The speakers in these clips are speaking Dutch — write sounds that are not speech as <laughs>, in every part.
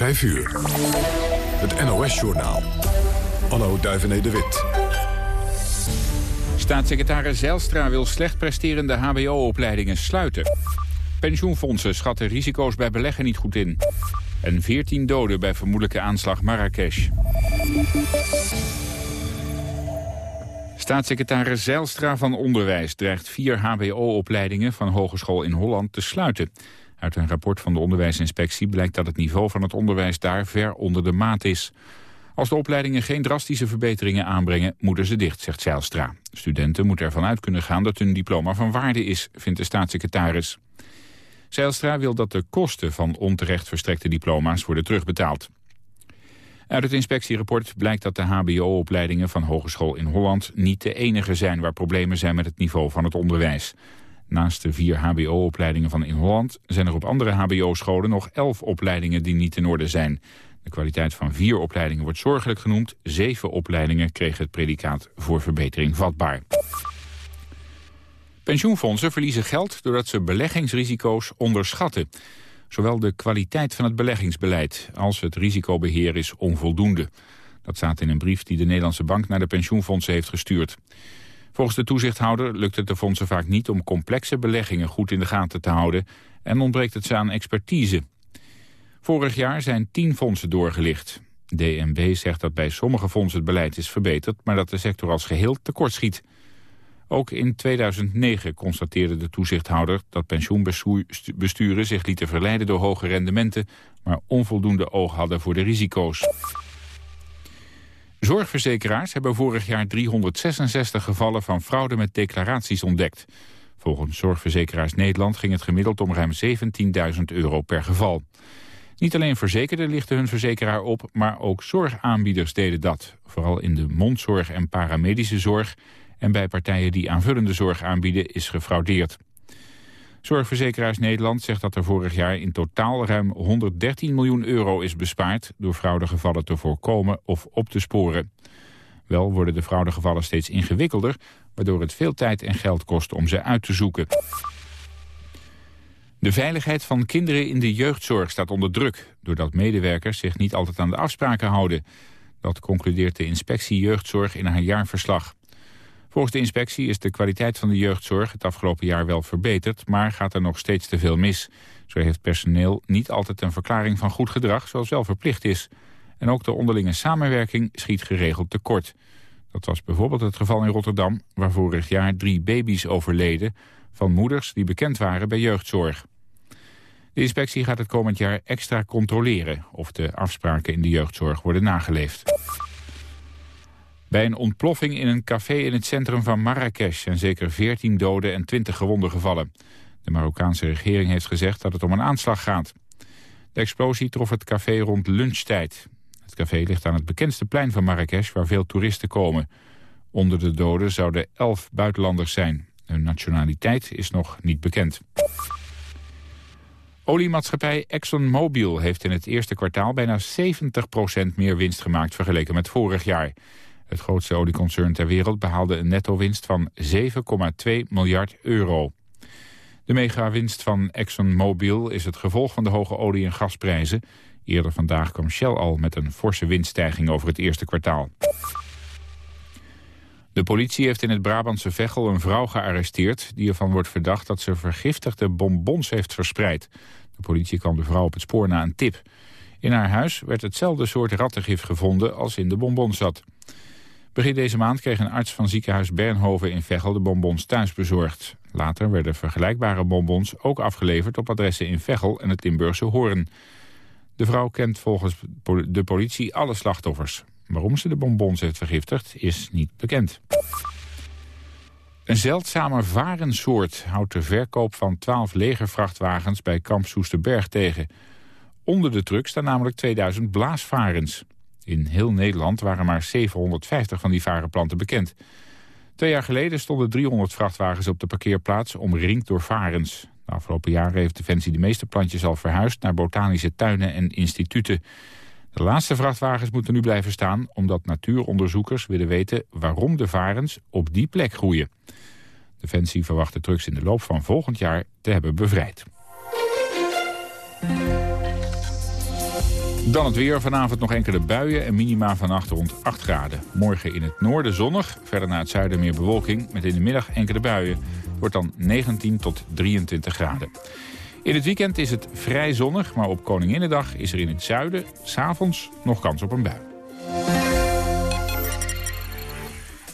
5 uur. Het NOS-journaal. Anno Duivené de Wit. Staatssecretaris Zijlstra wil slecht presterende hbo-opleidingen sluiten. Pensioenfondsen schatten risico's bij beleggen niet goed in. En 14 doden bij vermoedelijke aanslag Marrakesh. Staatssecretaris Zijlstra van Onderwijs dreigt vier hbo-opleidingen van Hogeschool in Holland te sluiten. Uit een rapport van de onderwijsinspectie blijkt dat het niveau van het onderwijs daar ver onder de maat is. Als de opleidingen geen drastische verbeteringen aanbrengen, moeten ze dicht, zegt Zijlstra. Studenten moeten ervan uit kunnen gaan dat hun diploma van waarde is, vindt de staatssecretaris. Zijlstra wil dat de kosten van onterecht verstrekte diploma's worden terugbetaald. Uit het inspectierapport blijkt dat de hbo-opleidingen van Hogeschool in Holland niet de enige zijn waar problemen zijn met het niveau van het onderwijs. Naast de vier hbo-opleidingen van in Holland zijn er op andere hbo-scholen nog elf opleidingen die niet in orde zijn. De kwaliteit van vier opleidingen wordt zorgelijk genoemd. Zeven opleidingen kregen het predicaat voor verbetering vatbaar. Pensioenfondsen verliezen geld doordat ze beleggingsrisico's onderschatten. Zowel de kwaliteit van het beleggingsbeleid als het risicobeheer is onvoldoende. Dat staat in een brief die de Nederlandse Bank naar de pensioenfondsen heeft gestuurd. Volgens de toezichthouder lukt het de fondsen vaak niet om complexe beleggingen goed in de gaten te houden en ontbreekt het ze aan expertise. Vorig jaar zijn tien fondsen doorgelicht. DNB zegt dat bij sommige fondsen het beleid is verbeterd, maar dat de sector als geheel tekortschiet. Ook in 2009 constateerde de toezichthouder dat pensioenbesturen zich lieten verleiden door hoge rendementen, maar onvoldoende oog hadden voor de risico's. Zorgverzekeraars hebben vorig jaar 366 gevallen van fraude met declaraties ontdekt. Volgens Zorgverzekeraars Nederland ging het gemiddeld om ruim 17.000 euro per geval. Niet alleen verzekerden lichten hun verzekeraar op, maar ook zorgaanbieders deden dat. Vooral in de mondzorg en paramedische zorg en bij partijen die aanvullende zorg aanbieden is gefraudeerd. Zorgverzekeraars Nederland zegt dat er vorig jaar in totaal ruim 113 miljoen euro is bespaard door fraudegevallen te voorkomen of op te sporen. Wel worden de fraudegevallen steeds ingewikkelder, waardoor het veel tijd en geld kost om ze uit te zoeken. De veiligheid van kinderen in de jeugdzorg staat onder druk... doordat medewerkers zich niet altijd aan de afspraken houden. Dat concludeert de inspectie jeugdzorg in haar jaarverslag. Volgens de inspectie is de kwaliteit van de jeugdzorg het afgelopen jaar wel verbeterd, maar gaat er nog steeds te veel mis. Zo heeft personeel niet altijd een verklaring van goed gedrag, zoals wel verplicht is. En ook de onderlinge samenwerking schiet geregeld tekort. Dat was bijvoorbeeld het geval in Rotterdam, waar vorig jaar drie baby's overleden van moeders die bekend waren bij jeugdzorg. De inspectie gaat het komend jaar extra controleren of de afspraken in de jeugdzorg worden nageleefd. Bij een ontploffing in een café in het centrum van Marrakesh zijn zeker 14 doden en 20 gewonden gevallen. De Marokkaanse regering heeft gezegd dat het om een aanslag gaat. De explosie trof het café rond lunchtijd. Het café ligt aan het bekendste plein van Marrakesh waar veel toeristen komen. Onder de doden zouden 11 buitenlanders zijn. Hun nationaliteit is nog niet bekend. Oliemaatschappij ExxonMobil heeft in het eerste kwartaal bijna 70% meer winst gemaakt vergeleken met vorig jaar. Het grootste olieconcern ter wereld behaalde een netto-winst van 7,2 miljard euro. De megawinst van ExxonMobil is het gevolg van de hoge olie- en gasprijzen. Eerder vandaag kwam Shell al met een forse winststijging over het eerste kwartaal. De politie heeft in het Brabantse Veghel een vrouw gearresteerd... die ervan wordt verdacht dat ze vergiftigde bonbons heeft verspreid. De politie kwam de vrouw op het spoor na een tip. In haar huis werd hetzelfde soort rattengif gevonden als in de bonbons zat. Begin deze maand kreeg een arts van ziekenhuis Bernhoven in Veghel de bonbons thuis bezorgd. Later werden vergelijkbare bonbons ook afgeleverd op adressen in Veghel en het Limburgse Hoorn. De vrouw kent volgens de politie alle slachtoffers. Waarom ze de bonbons heeft vergiftigd is niet bekend. Een zeldzame varensoort houdt de verkoop van 12 legervrachtwagens bij kamp Soesterberg tegen. Onder de truck staan namelijk 2000 blaasvarens. In heel Nederland waren maar 750 van die varenplanten bekend. Twee jaar geleden stonden 300 vrachtwagens op de parkeerplaats omringd door varens. De afgelopen jaren heeft Defensie de meeste plantjes al verhuisd naar botanische tuinen en instituten. De laatste vrachtwagens moeten nu blijven staan omdat natuuronderzoekers willen weten waarom de varens op die plek groeien. Defensie verwacht de trucks in de loop van volgend jaar te hebben bevrijd. Dan het weer. Vanavond nog enkele buien en minima vannacht rond 8 graden. Morgen in het noorden zonnig, verder naar het zuiden meer bewolking... met in de middag enkele buien. Wordt dan 19 tot 23 graden. In het weekend is het vrij zonnig, maar op Koninginnedag is er in het zuiden... s'avonds nog kans op een bui.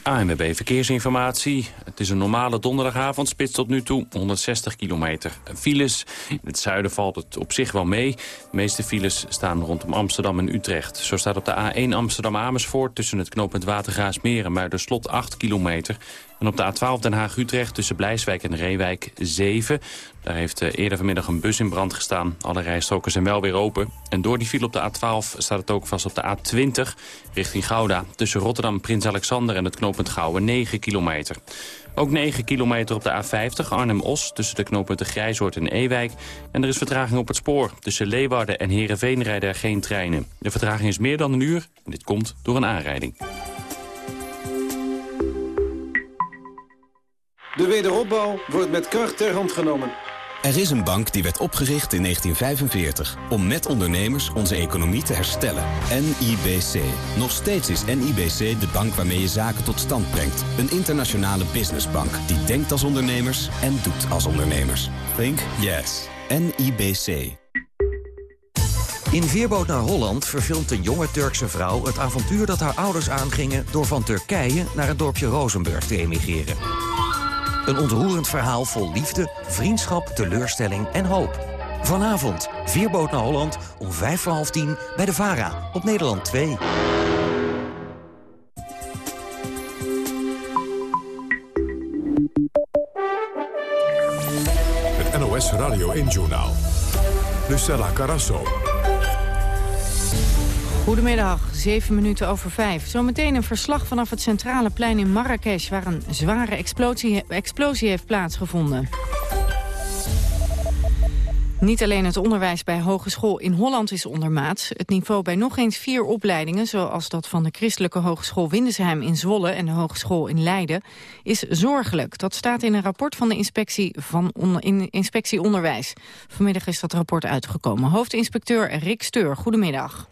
ANWB Verkeersinformatie. Het is een normale donderdagavond, spits tot nu toe 160 kilometer. Files, in het zuiden valt het op zich wel mee. De meeste files staan rondom Amsterdam en Utrecht. Zo staat op de A1 Amsterdam-Amersfoort tussen het knooppunt Watergraasmeer en Muiderslot 8 kilometer. En op de A12 Den Haag-Utrecht tussen Blijswijk en Reewijk 7. Daar heeft eh, eerder vanmiddag een bus in brand gestaan. Alle rijstroken zijn wel weer open. En door die file op de A12 staat het ook vast op de A20 richting Gouda. Tussen Rotterdam, Prins Alexander en het knooppunt Gouwen 9 kilometer. Ook 9 kilometer op de A50 Arnhem-Os tussen de knooppunten Grijzoord en Ewijk. En er is vertraging op het spoor. Tussen Leeuwarden en Heerenveen rijden er geen treinen. De vertraging is meer dan een uur en dit komt door een aanrijding. De wederopbouw wordt met kracht ter hand genomen. Er is een bank die werd opgericht in 1945 om met ondernemers onze economie te herstellen. NIBC. Nog steeds is NIBC de bank waarmee je zaken tot stand brengt. Een internationale businessbank die denkt als ondernemers en doet als ondernemers. Think yes. NIBC. In Veerboot naar Holland verfilmt een jonge Turkse vrouw het avontuur dat haar ouders aangingen door van Turkije naar het dorpje Rozenburg te emigreren. Een ontroerend verhaal vol liefde, vriendschap, teleurstelling en hoop. Vanavond, Vierboot naar Holland, om vijf voor half tien bij de VARA op Nederland 2. Het NOS Radio 1-journaal. Lucella Carasso. Goedemiddag, 7 minuten over 5. Zometeen een verslag vanaf het centrale plein in Marrakesh... waar een zware explosie, explosie heeft plaatsgevonden. Niet alleen het onderwijs bij hogeschool in Holland is ondermaats. Het niveau bij nog eens vier opleidingen... zoals dat van de Christelijke Hogeschool Windesheim in Zwolle... en de Hogeschool in Leiden, is zorgelijk. Dat staat in een rapport van de inspectie, van in inspectie Onderwijs. Vanmiddag is dat rapport uitgekomen. Hoofdinspecteur Rick Steur, goedemiddag.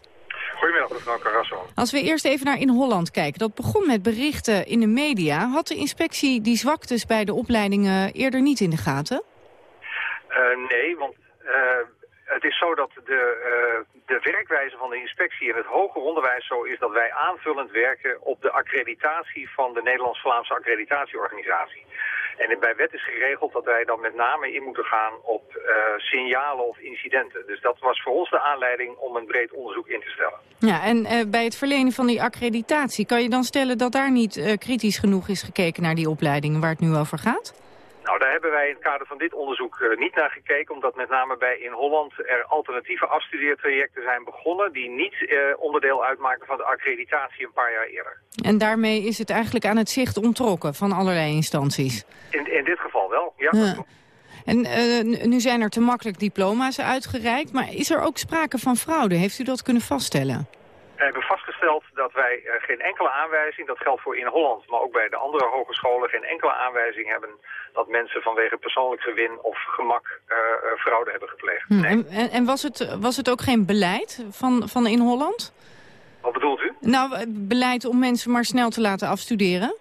Mevrouw. Als we eerst even naar in Holland kijken. Dat begon met berichten in de media. Had de inspectie die zwaktes bij de opleidingen eerder niet in de gaten? Uh, nee, want uh, het is zo dat de, uh, de werkwijze van de inspectie in het hoger onderwijs zo is dat wij aanvullend werken op de accreditatie van de Nederlands-Vlaamse accreditatieorganisatie. En bij wet is geregeld dat wij dan met name in moeten gaan op uh, signalen of incidenten. Dus dat was voor ons de aanleiding om een breed onderzoek in te stellen. Ja, en uh, bij het verlenen van die accreditatie, kan je dan stellen dat daar niet uh, kritisch genoeg is gekeken naar die opleidingen waar het nu over gaat? Nou, daar hebben wij in het kader van dit onderzoek uh, niet naar gekeken, omdat met name bij in Holland er alternatieve afstudeertrajecten zijn begonnen die niet uh, onderdeel uitmaken van de accreditatie een paar jaar eerder. En daarmee is het eigenlijk aan het zicht ontrokken van allerlei instanties? In, in dit geval wel, ja. En uh, nu zijn er te makkelijk diploma's uitgereikt, maar is er ook sprake van fraude? Heeft u dat kunnen vaststellen? We hebben vastgesteld dat wij uh, geen enkele aanwijzing, dat geldt voor in Holland, maar ook bij de andere hogescholen, geen enkele aanwijzing hebben dat mensen vanwege persoonlijk gewin of gemak uh, uh, fraude hebben gepleegd. Hm, nee. En, en was, het, was het ook geen beleid van, van in Holland? Wat bedoelt u? Nou, beleid om mensen maar snel te laten afstuderen?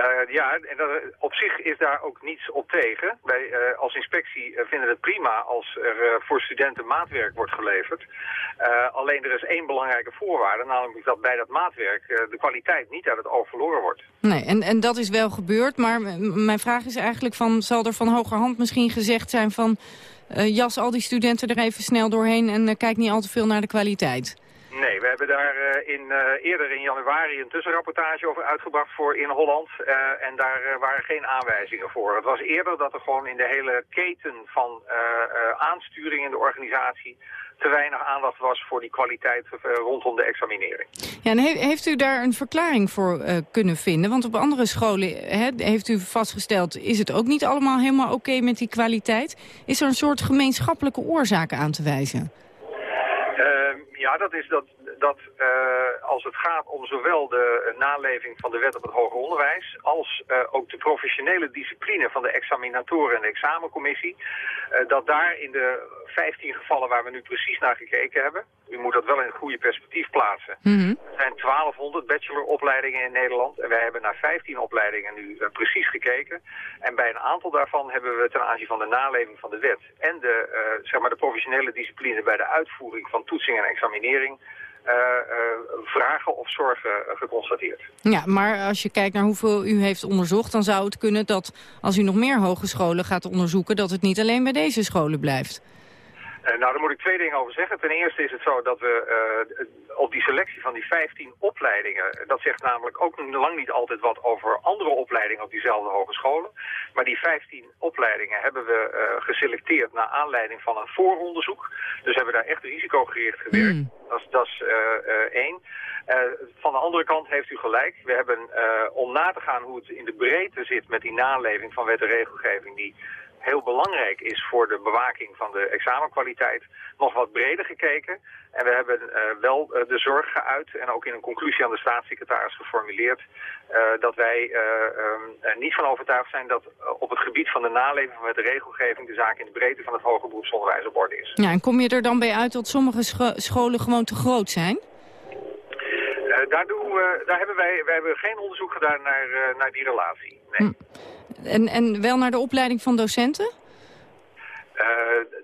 Uh, ja, en dat, op zich is daar ook niets op tegen. Wij uh, als inspectie vinden het prima als er voor studenten maatwerk wordt geleverd. alleen er is één belangrijke voorwaarde, namelijk dat bij dat maatwerk de kwaliteit niet uit het oog verloren wordt. Nee, en, en dat is wel gebeurd, maar mijn vraag is eigenlijk van, zal er van hogerhand misschien gezegd zijn van... jas al die studenten er even snel doorheen en kijk niet al te veel naar de kwaliteit? Nee, we hebben daar uh, in, uh, eerder in januari een tussenrapportage over uitgebracht voor in Holland. Uh, en daar waren geen aanwijzingen voor. Het was eerder dat er gewoon in de hele keten van aansturing in de organisatie te weinig aandacht was voor die kwaliteit rondom de examinering. Ja, en he heeft u daar een verklaring voor kunnen vinden? Want op andere scholen he, heeft u vastgesteld, is het ook niet allemaal helemaal oké met die kwaliteit? Is er een soort gemeenschappelijke oorzaak aan te wijzen? Ja, dat is dat dat als het gaat om zowel de naleving van de wet op het hoger onderwijs... als ook de professionele discipline van de examinatoren en de examencommissie... dat daar in de 15 gevallen waar we nu precies naar gekeken hebben... u moet dat wel in een goede perspectief plaatsen... Mhm. Er zijn 1200 bacheloropleidingen in Nederland... en wij hebben naar 15 opleidingen nu precies gekeken. En bij een aantal daarvan hebben we ten aanzien van de naleving van de wet... en de, zeg maar de professionele discipline bij de uitvoering van toetsing en examinering... Uh, uh, vragen of zorgen geconstateerd. Ja, maar als je kijkt naar hoeveel u heeft onderzocht... dan zou het kunnen dat als u nog meer hogescholen gaat onderzoeken... dat het niet alleen bij deze scholen blijft. Nou, daar moet ik twee dingen over zeggen. Ten eerste is het zo dat we op die selectie van die 15 opleidingen... dat zegt namelijk ook lang niet altijd wat over andere opleidingen op diezelfde hogescholen. Maar die 15 opleidingen hebben we geselecteerd naar aanleiding van een vooronderzoek. Dus hebben we daar echt risicogericht gewerkt. Mm. Dat is, dat is één. Van de andere kant heeft u gelijk. We hebben, om na te gaan hoe het in de breedte zit met die naleving van wet en regelgeving... die heel belangrijk is voor de bewaking van de examenkwaliteit, nog wat breder gekeken. En we hebben uh, wel de zorg geuit en ook in een conclusie aan de staatssecretaris geformuleerd... dat wij er niet van overtuigd zijn dat op het gebied van de naleving van en regelgeving... de zaak in de breedte van het hoger beroepsonderwijs op orde is. Ja, en kom je er dan bij uit dat sommige scho scholen gewoon te groot zijn? Uh, daar, doen we, daar hebben wij, wij hebben geen onderzoek gedaan naar, uh, naar die relatie. Nee. Hm. En, en wel naar de opleiding van docenten? Uh,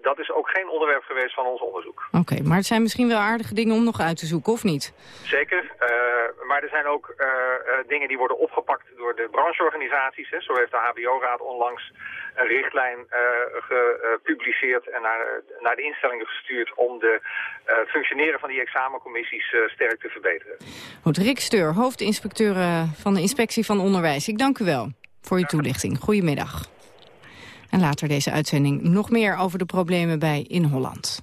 dat is ook geen onderwerp geweest van ons onderzoek. Oké, okay, maar het zijn misschien wel aardige dingen om nog uit te zoeken, of niet? Zeker, maar er zijn ook dingen die worden opgepakt door de brancheorganisaties. Hè. Zo heeft de HBO-raad onlangs een richtlijn gepubliceerd en naar, naar de instellingen gestuurd om de uh, functioneren van die examencommissies sterk te verbeteren. Goed, Rick Steur, hoofdinspecteur van de Inspectie van Onderwijs. Ik dank u wel voor uw toelichting. Goedemiddag. En later deze uitzending nog meer over de problemen bij In Holland.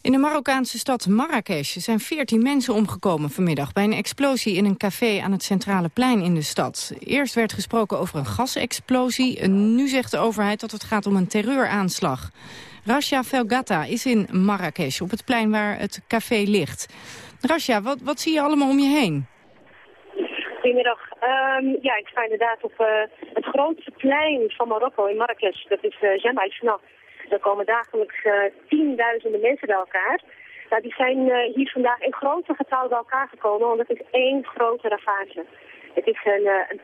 In de Marokkaanse stad Marrakesh zijn 14 mensen omgekomen vanmiddag... bij een explosie in een café aan het centrale plein in de stad. Eerst werd gesproken over een gasexplosie. Nu zegt de overheid dat het gaat om een terreuraanslag. Rasha Felgata is in Marrakesh, op het plein waar het café ligt. Rasha, wat, wat zie je allemaal om je heen? Goedemiddag. Um, ja, ik sta inderdaad op uh, het grootste plein van Marokko in Marrakesh. Dat is uh, Jama el Er komen dagelijks uh, tienduizenden mensen bij elkaar. Nou, die zijn hier vandaag in grote getallen bij elkaar gekomen, want het is één grote ravage. Het is een, een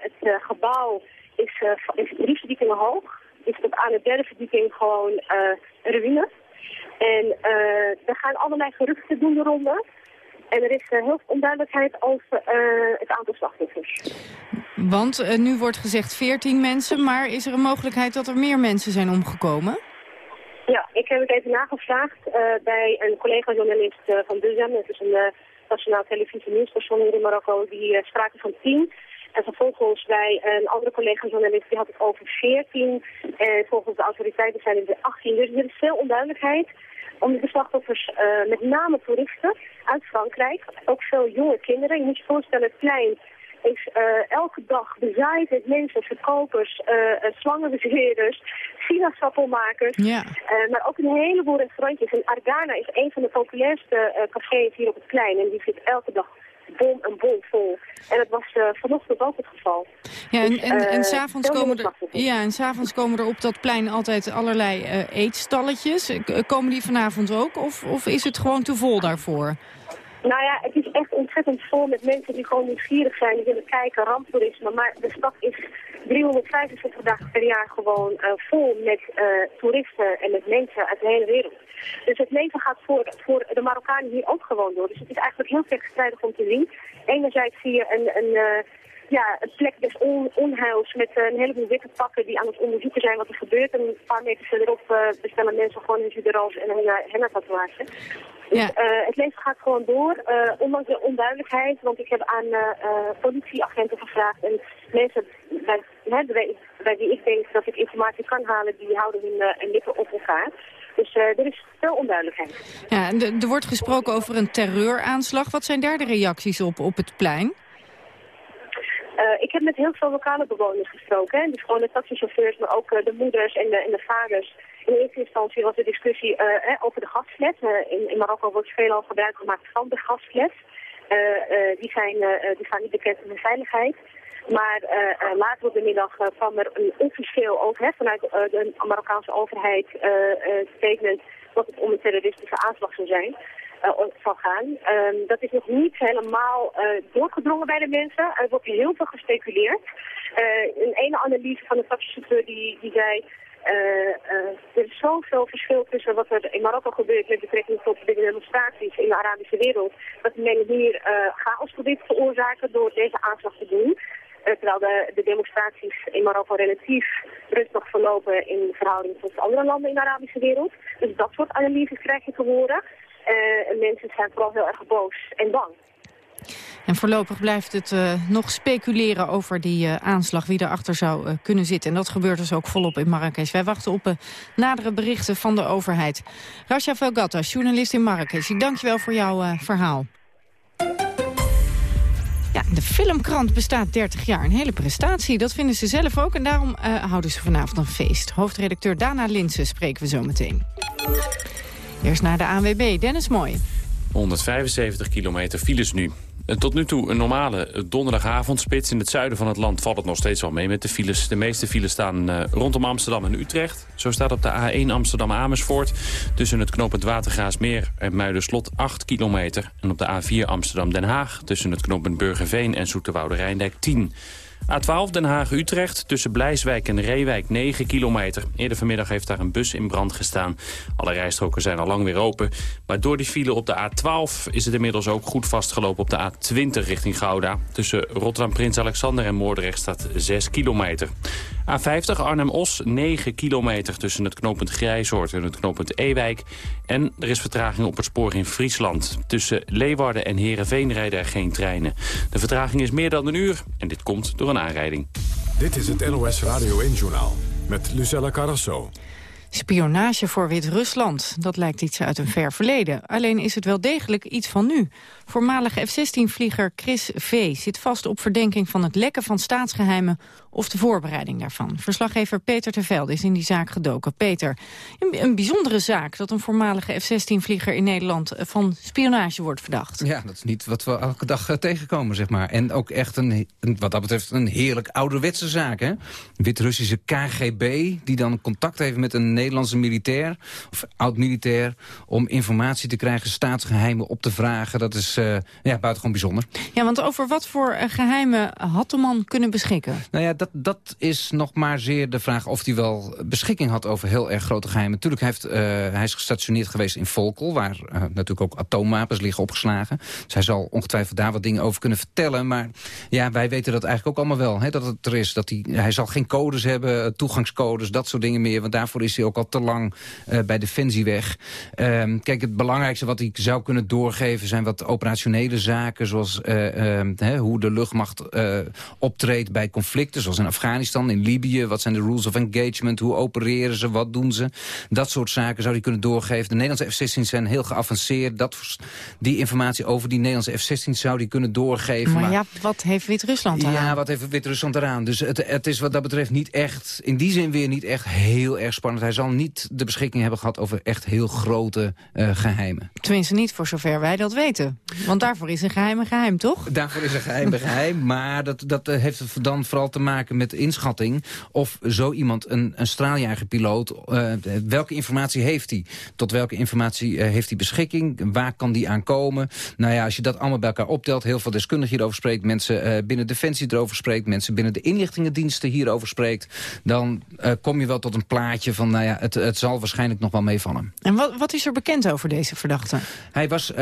het gebouw is, is drie verdiepingen hoog. Is tot aan de derde verdieping gewoon ruïne. En er gaan allerlei geruchten doen de. En er is heel veel onduidelijkheid over het aantal slachtoffers. Want uh, nu wordt gezegd 14 mensen, maar is er een mogelijkheid dat er meer mensen zijn omgekomen? Ja, ik heb het even nagevraagd uh, bij een collega-journalist uh, van Duzem. Het is een nationaal televisie-nieuwsstation hier in Marokko. Die spraken van 10. En vervolgens bij een andere collega-journalist die had het over 14. En volgens de autoriteiten zijn het er 18. Dus er is veel onduidelijkheid om de slachtoffers, met name toeristen uit Frankrijk. Ook veel jonge kinderen. Je moet je voorstellen, het plein is uh, elke dag bezaaid met mensen, verkopers, uh, sinaasappelmakers. Ja. Uh, maar ook een heleboel restaurantjes. En Argana is een van de populairste cafés hier op het plein. En die zit elke dag bom en bom vol. En dat was vanochtend ook het geval. Ja, en, en, en s'avonds komen, er, ja, en s'avonds komen er op dat plein altijd allerlei eetstalletjes. Komen die vanavond ook? Of, of is het gewoon te vol daarvoor? Nou ja, het is echt ontzettend vol met mensen die gewoon nieuwsgierig zijn, die willen kijken, ramptoerisme. Maar de stad is 365 dagen per jaar gewoon uh, vol met uh, toeristen en met mensen uit de hele wereld. Dus het leven gaat voor, voor de Marokkanen hier ook gewoon door. Dus het is eigenlijk heel tegenstrijdig om te zien. Enerzijds zie je een, een, uh, ja, een plek des on, onheils met een heleboel witte pakken die aan het onderzoeken zijn wat er gebeurt. En een paar meter verderop bestellen mensen gewoon een juderoos en een henna tatoeage. Dus, Ja. uh, het leven gaat gewoon door, uh, ondanks de onduidelijkheid. Want ik heb aan uh, politieagenten gevraagd en mensen bij, hè, bij, bij wie ik denk dat ik informatie kan halen, die houden hun lippen op elkaar. Dus er is veel onduidelijkheid. Ja, en er wordt gesproken over een terreuraanslag. Wat zijn daar de reacties op, op het plein? Uh, ik heb met heel veel lokale bewoners gesproken. Hè? Dus gewoon de taxichauffeurs, maar ook uh, de moeders en de, en de vaders. In eerste instantie was de discussie over de gasfles. in, in Marokko wordt veelal gebruik gemaakt van de gasfles. die, zijn, die gaan niet bekend om hun veiligheid. Maar uh, later op de middag kwam er een officieel over, hè, vanuit de Marokkaanse overheid statement dat het om een terroristische aanslag zou zijn. Zal gaan. Um, dat is nog niet helemaal doorgedrongen bij de mensen. Er wordt heel veel gespeculeerd. een ene analyse van de taxichauffeur die, die zei... er is zoveel verschil tussen wat er in Marokko gebeurt met betrekking tot de demonstraties in de Arabische wereld, dat men hier chaos probeert te veroorzaken door deze aanslag te doen. Eh, terwijl de, de, demonstraties in Marokko relatief rustig verlopen in verhouding tot andere landen in de Arabische wereld. Dus dat soort analyses krijg je te horen. Uh, mensen zijn vooral heel erg boos en bang. En voorlopig blijft het uh, nog speculeren over die uh, aanslag, wie erachter zou kunnen zitten. En dat gebeurt dus ook volop in Marrakesh. Wij wachten op nadere berichten van de overheid. Rasha Velgata, journalist in Marrakesh, ik dank je wel voor jouw verhaal. Ja, de filmkrant bestaat 30 jaar. Een hele prestatie, dat vinden ze zelf ook. En daarom houden ze vanavond een feest. Hoofdredacteur Dana Linsen spreken we zo meteen. Eerst naar de ANWB, Dennis Mooi. 175 kilometer files nu. Tot nu toe een normale donderdagavondspits. In het zuiden van het land valt het nog steeds wel mee met de files. De meeste files staan uh, rondom Amsterdam en Utrecht. Zo staat op de A1 Amsterdam-Amersfoort... tussen het knooppunt Watergaasmeer en Muiderslot 8 kilometer. En op de A4 Amsterdam-Den Haag... tussen het knooppunt Burgerveen en Zoeterwoude Rijndijk 10 A12 Den Haag-Utrecht tussen Blijswijk en Reewijk 9 kilometer. Eerder vanmiddag heeft daar een bus in brand gestaan. Alle rijstroken zijn al lang weer open. Maar door die file op de A12 is het inmiddels ook goed vastgelopen op de A20 richting Gouda. Tussen Rotterdam-Prins Alexander en Moordrecht staat 6 kilometer. A50 Arnhem-Os 9 kilometer tussen het knooppunt Grijzoord en het knooppunt Ewijk. En er is vertraging op het spoor in Friesland. Tussen Leeuwarden en Heerenveen rijden er geen treinen. De vertraging is meer dan een uur en dit komt door een aanrijding. Dit is het NOS Radio 1-journaal met Lucella Carrasso. Spionage voor Wit-Rusland, dat lijkt iets uit een ver verleden. Alleen is het wel degelijk iets van nu. Voormalige F-16-vlieger Chris V. zit vast op verdenking van het lekken van staatsgeheimen of de voorbereiding daarvan. Verslaggever Peter Tervelde is in die zaak gedoken. Peter, een, bijzondere zaak dat een voormalige F-16-vlieger in Nederland van spionage wordt verdacht. Ja, dat is niet wat we elke dag eh, tegenkomen, zeg maar. En ook echt een, wat dat betreft een heerlijk ouderwetse zaak, hè? Wit-Russische KGB, die dan contact heeft met een Nederlandse militair, of oud-militair, om informatie te krijgen, staatsgeheimen op te vragen. Dat is uh, ja, buitengewoon bijzonder. Ja, want over wat voor geheimen had de man kunnen beschikken? Nou ja, dat, dat is nog maar zeer de vraag of hij wel beschikking had over heel erg grote geheimen. Natuurlijk heeft, uh, hij is gestationeerd geweest in Volkel, waar uh, natuurlijk ook atoomwapens liggen opgeslagen. Dus hij zal ongetwijfeld daar wat dingen over kunnen vertellen. Maar ja, wij weten dat eigenlijk ook allemaal wel, hè, dat het er is. Dat hij, hij zal geen codes hebben, toegangscodes, dat soort dingen meer. Want daarvoor is hij ook al te lang uh, bij Defensie weg. Uh, kijk, het belangrijkste wat hij zou kunnen doorgeven zijn wat operationele zaken. Zoals ehm, hoe de luchtmacht optreedt bij conflicten zoals in Afghanistan, in Libië. Wat zijn de rules of engagement? Hoe opereren ze? Wat doen ze? Dat soort zaken zou hij kunnen doorgeven. De Nederlandse F-16's zijn heel geavanceerd. Dat, die informatie over die Nederlandse F-16's zou hij kunnen doorgeven. Maar, maar ja, wat heeft Wit-Rusland eraan? Ja, wat heeft Wit-Rusland eraan? Dus het, het is wat dat betreft niet echt, in die zin weer niet echt heel erg spannend. Hij zal niet de beschikking hebben gehad over echt heel grote uh, geheimen. Tenminste niet voor zover wij dat weten. Want daarvoor is een geheim een geheim, toch? Daarvoor is een geheim een geheim. <laughs> Maar dat, dat heeft dan vooral te maken met inschatting of zo iemand, een, een straaljagerpiloot, uh, welke informatie heeft hij? Tot welke informatie uh, heeft hij beschikking? Waar kan die aan komen? Nou ja, als je dat allemaal bij elkaar optelt, heel veel deskundigen hierover spreekt, mensen binnen Defensie erover spreekt, mensen binnen de inlichtingendiensten hierover spreekt, dan kom je wel tot een plaatje van, nou ja, het, het zal waarschijnlijk nog wel meevallen. En wat, wat is er bekend over deze verdachte? Hij was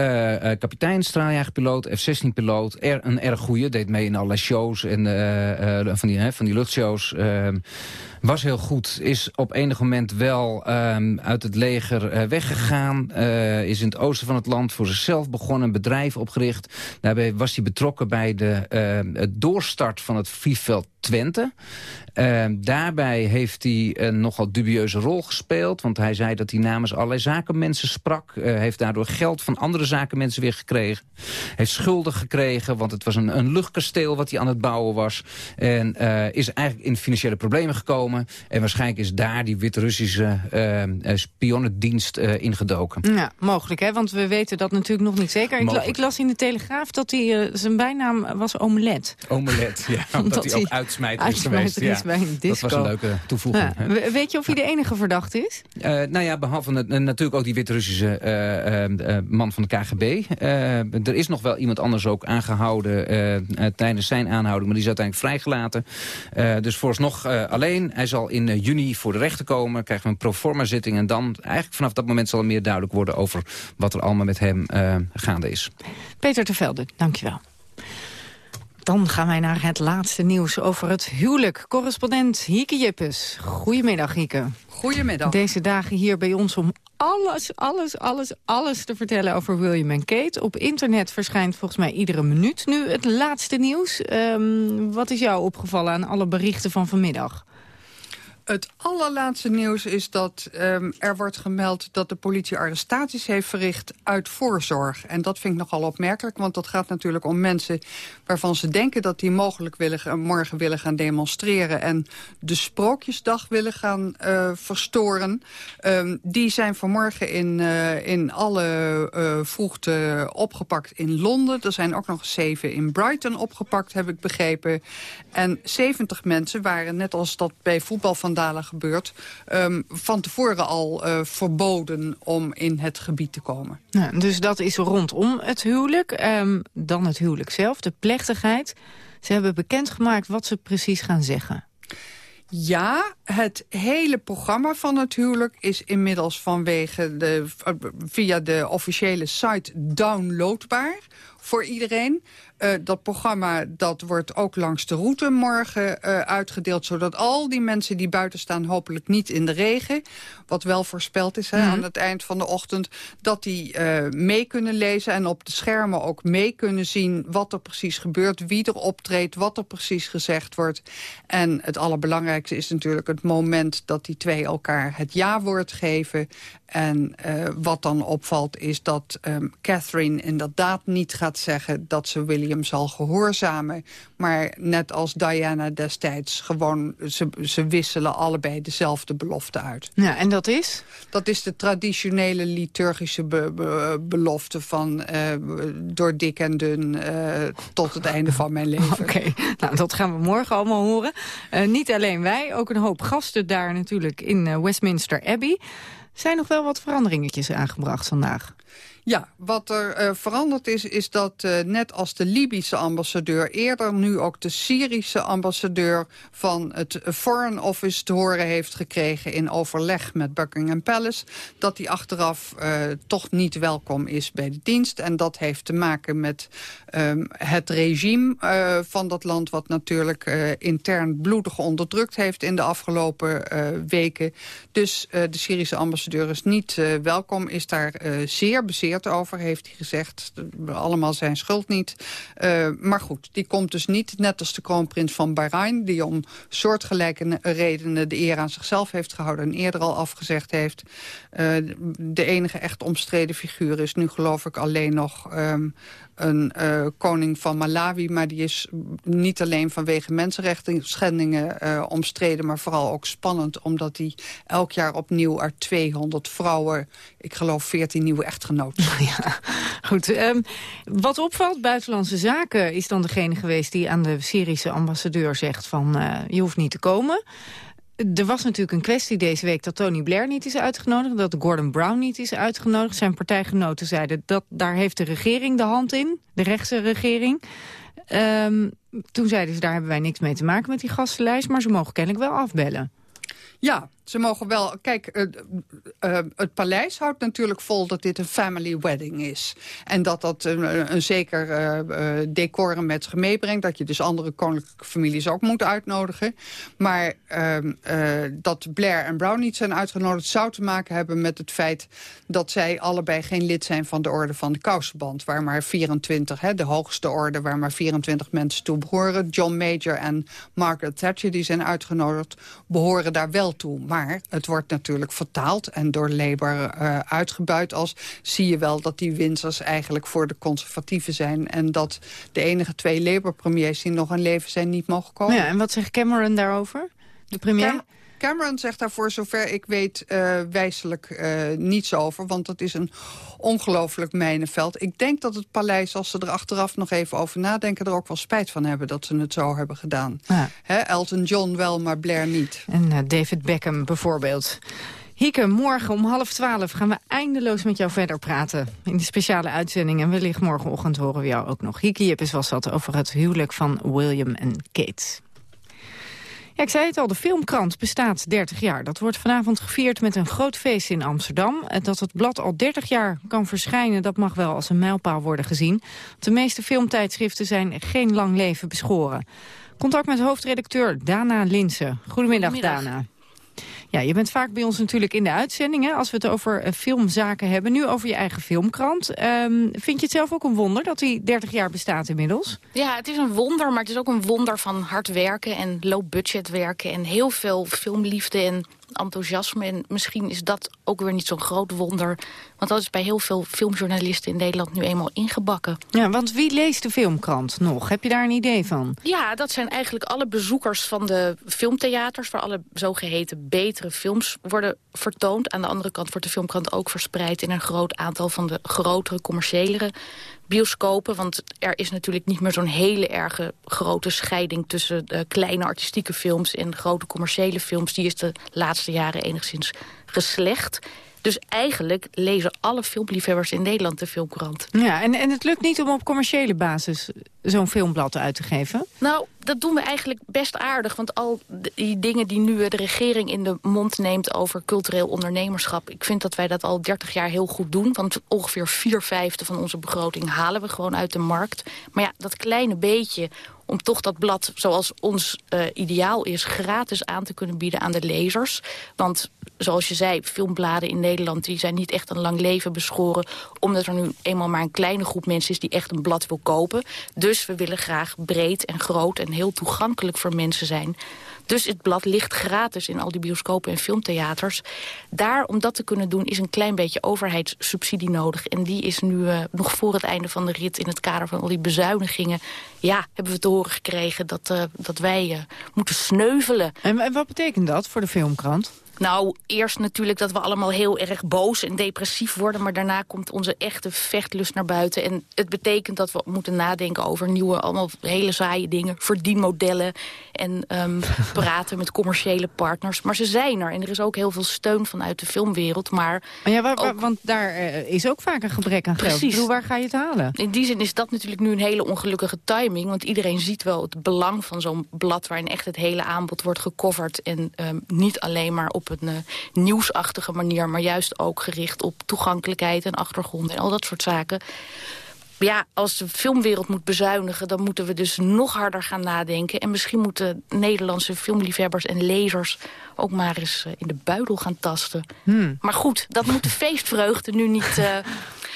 kapitein, straaljagerpiloot, F-16-piloot, er, een erg goeie, deed mee in allerlei shows en van die van die luchtshows. Ehm, was heel goed. Is op enig moment wel ehm, uit het leger uh, weggegaan. Uh, is in het oosten van het land voor zichzelf begonnen. Een bedrijf opgericht. Daarbij was hij betrokken bij de uh, het doorstart van het vliegveld Twente. Uh, daarbij heeft hij een nogal dubieuze rol gespeeld. Want hij zei dat hij namens allerlei zakenmensen sprak. Uh, heeft daardoor geld van andere zakenmensen weer gekregen. Heeft schulden gekregen, want het was een, een luchtkasteel wat hij aan het bouwen was. En uh, is eigenlijk in financiële problemen gekomen. En waarschijnlijk is daar die Wit-Russische spionnendienst ingedoken. Ja, mogelijk hè, want we weten dat natuurlijk nog niet zeker. Ik, ik, las in de Telegraaf dat hij, zijn bijnaam was Omelet. Omelet, ja, <laughs> omdat, hij ook uitsmijter is geweest. Ja bij een disco. Dat was een leuke toevoeging. Ja. Weet je of hij de enige verdachte is? Uh, nou ja, behalve het, natuurlijk ook die Wit-Russische uh, uh, man van de KGB. er is nog wel iemand anders ook aangehouden tijdens zijn aanhouding. Maar die is uiteindelijk vrijgelaten. dus vooralsnog alleen. Hij zal in juni voor de rechter komen. Krijgen we een proforma zitting. En dan eigenlijk vanaf dat moment zal er meer duidelijk worden... over wat er allemaal met hem gaande is. Peter Tervelde, dankjewel. Dan gaan wij naar het laatste nieuws over het huwelijk. Correspondent Hieke Jippes. Goedemiddag, Hieke. Goedemiddag. Deze dagen hier bij ons om alles, alles, alles, alles te vertellen over William en Kate. Op internet verschijnt volgens mij iedere minuut nu het laatste nieuws. Um, wat is jou opgevallen aan alle berichten van vanmiddag? Het allerlaatste nieuws is dat um, er wordt gemeld dat de politie arrestaties heeft verricht uit voorzorg. En dat vind ik nogal opmerkelijk, want dat gaat natuurlijk om mensen waarvan ze denken dat die mogelijk willen, morgen willen gaan demonstreren en de Sprookjesdag willen gaan uh, verstoren. Um, die zijn vanmorgen in, uh, in alle uh, vroegte opgepakt in Londen. Er zijn ook nog zeven in Brighton opgepakt, heb ik begrepen. En 70 mensen waren, net als dat bij voetbal van schandalen gebeurt... Um, van tevoren al uh, verboden om in het gebied te komen. Nou, dus dat is rondom het huwelijk. Um, dan het huwelijk zelf, de plechtigheid. Ze hebben bekendgemaakt wat ze precies gaan zeggen. Ja, het hele programma van het huwelijk is inmiddels vanwege de, via de officiële site downloadbaar voor iedereen. Uh, dat programma dat wordt ook langs de route morgen uh, uitgedeeld... zodat al die mensen die buiten staan hopelijk niet in de regen... wat wel voorspeld is hè, mm -hmm. aan het eind van de ochtend... dat die uh, mee kunnen lezen en op de schermen ook mee kunnen zien... wat er precies gebeurt, wie er optreedt, wat er precies gezegd wordt. En het allerbelangrijkste is natuurlijk het moment dat die twee elkaar het ja-woord geven... En wat dan opvalt is dat um, Catherine inderdaad niet gaat zeggen... dat ze William zal gehoorzamen. Maar net als Diana destijds, gewoon, ze, ze wisselen allebei dezelfde belofte uit. Ja, en dat is? Dat is de traditionele liturgische be, be, belofte van uh, door dik en dun uh, tot het einde van mijn leven. <laughs> Oké, okay. nou dat gaan we morgen allemaal horen. Uh, niet alleen wij, ook een hoop gasten daar natuurlijk in Westminster Abbey zijn nog wel wat veranderingetjes aangebracht vandaag. Ja, wat er uh, veranderd is, is dat uh, net als de Libische ambassadeur... eerder nu ook de Syrische ambassadeur van het Foreign Office te horen heeft gekregen... in overleg met Buckingham Palace... dat hij achteraf uh, toch niet welkom is bij de dienst. En dat heeft te maken met um, het regime van dat land... wat natuurlijk intern bloedig onderdrukt heeft in de afgelopen weken. Dus de Syrische ambassadeur is niet welkom, is daar zeer bezeerd over, heeft hij gezegd. Allemaal zijn schuld niet. Uh, maar goed, die komt dus niet, net als de kroonprins van Bahrein... die om soortgelijke redenen de eer aan zichzelf heeft gehouden... en eerder al afgezegd heeft. De enige echt omstreden figuur is nu geloof ik alleen nog... Um, een uh, koning van Malawi. Maar die is niet alleen vanwege mensenrechten schendingen uh, omstreden... maar vooral ook spannend, omdat hij elk jaar opnieuw uit 200 vrouwen... ik geloof 14 nieuwe echtgenoten. <laughs> Ja, goed. Um, wat opvalt, Buitenlandse Zaken is dan degene geweest... die aan de Syrische ambassadeur zegt van uh, je hoeft niet te komen... Er was natuurlijk een kwestie deze week dat Tony Blair niet is uitgenodigd... dat Gordon Brown niet is uitgenodigd. Zijn partijgenoten zeiden dat daar heeft de regering de hand in, de rechtse regering. Um, toen zeiden ze, daar hebben wij niks mee te maken met die gastenlijst... maar ze mogen kennelijk wel afbellen. Ja, ze mogen wel... Kijk, uh, uh, het paleis houdt natuurlijk vol dat dit een family wedding is. En dat dat een, een zeker uh, decorum met zich meebrengt. Dat je dus andere koninklijke families ook moet uitnodigen. Maar ehm, dat Blair en Brown niet zijn uitgenodigd... zou te maken hebben met het feit dat zij allebei geen lid zijn... van de orde van de kousenband. Waar maar 24, hè, de hoogste orde, waar maar 24 mensen toe behoren. John Major en Margaret Thatcher, die zijn uitgenodigd... behoren daar wel toe. Maar het wordt natuurlijk vertaald en door Labour uh, uitgebuit als... zie je wel dat die Windsors eigenlijk voor de conservatieven zijn... en dat de enige twee Labour-premiers die nog in leven zijn niet mogen komen. Ja, en wat zegt Cameron daarover, de premier? Cameron zegt daar voor zover ik weet uh, wijselijk uh, niets over. Want dat is een ongelooflijk mijnenveld. Ik denk dat het paleis, als ze er achteraf nog even over nadenken... er ook wel spijt van hebben dat ze het zo hebben gedaan. Ja. Elton John wel, maar Blair niet. En uh, David Beckham bijvoorbeeld. Hieke, morgen om half twaalf gaan we eindeloos met jou verder praten. In de speciale uitzending. En wellicht morgenochtend horen we jou ook nog. Hieke Jippes was dat over het huwelijk van William en Kate. Ja, ik zei het al, de filmkrant bestaat 30 jaar. Dat wordt vanavond gevierd met een groot feest in Amsterdam. Dat het blad al 30 jaar kan verschijnen, dat mag wel als een mijlpaal worden gezien. De meeste filmtijdschriften zijn geen lang leven beschoren. Contact met hoofdredacteur Dana Linsen. Goedemiddag, Goedemiddag. Dana. Ja, je bent vaak bij ons natuurlijk in de uitzending, hè, als we het over uh, filmzaken hebben. Nu over je eigen filmkrant. Um, vind je het zelf ook een wonder dat die 30 jaar bestaat inmiddels? Ja, het is een wonder, maar het is ook een wonder van hard werken en low budget werken. En heel veel filmliefde en enthousiasme. En misschien is dat ook weer niet zo'n groot wonder. Want dat is bij heel veel filmjournalisten in Nederland nu eenmaal ingebakken. Ja, want wie leest de filmkrant nog? Heb je daar een idee van? Ja, dat zijn eigenlijk alle bezoekers van de filmtheaters... waar alle zogeheten betere films worden vertoond. Aan de andere kant wordt de filmkrant ook verspreid... in een groot aantal van de grotere, commerciëlere bioscopen. Want er is natuurlijk niet meer zo'n hele erge grote scheiding... tussen de kleine artistieke films en grote commerciële films. Die is de laatste jaren enigszins geslecht. Dus eigenlijk lezen alle filmliefhebbers in Nederland de filmkrant. Ja, en, en het lukt niet om op commerciële basis zo'n filmblad uit te geven? Nou, dat doen we eigenlijk best aardig. Want al die dingen die nu de regering in de mond neemt over cultureel ondernemerschap... ik vind dat wij dat al 30 jaar heel goed doen. Want ongeveer vier vijfde van onze begroting halen we gewoon uit de markt. Maar ja, dat kleine beetje om toch dat blad zoals ons uh, ideaal is... gratis aan te kunnen bieden aan de lezers. Want zoals je zei, filmbladen in Nederland... die zijn niet echt een lang leven beschoren... omdat er nu eenmaal maar een kleine groep mensen is... die echt een blad wil kopen. Dus we willen graag breed en groot en heel toegankelijk voor mensen zijn... Dus het blad ligt gratis in al die bioscopen en filmtheaters. Daar, om dat te kunnen doen, is een klein beetje overheidssubsidie nodig. En die is nu uh, nog voor het einde van de rit in het kader van al die bezuinigingen... ja, hebben we te horen gekregen dat, uh, dat wij uh, moeten sneuvelen. En, en wat betekent dat voor de filmkrant? Nou, eerst natuurlijk dat we allemaal heel erg boos en depressief worden... maar daarna komt onze echte vechtlust naar buiten. En het betekent dat we moeten nadenken over nieuwe, allemaal hele saaie dingen... verdienmodellen en um, <laughs> praten met commerciële partners. Maar ze zijn er en er is ook heel veel steun vanuit de filmwereld. Maar, ja, waar, waar, want daar uh, is ook vaak een gebrek aan geld. Precies. waar ga je het halen? In die zin is dat natuurlijk nu een hele ongelukkige timing. Want iedereen ziet wel het belang van zo'n blad... waarin echt het hele aanbod wordt gecoverd... en um, niet alleen maar op een uh, nieuwsachtige manier... maar juist ook gericht op toegankelijkheid en achtergronden en al dat soort zaken ja, als de filmwereld moet bezuinigen... dan moeten we dus nog harder gaan nadenken. En misschien moeten Nederlandse filmliefhebbers en lezers... ook maar eens uh, in de buidel gaan tasten. Hmm. Maar goed, dat moet de <laughs> feestvreugde nu niet...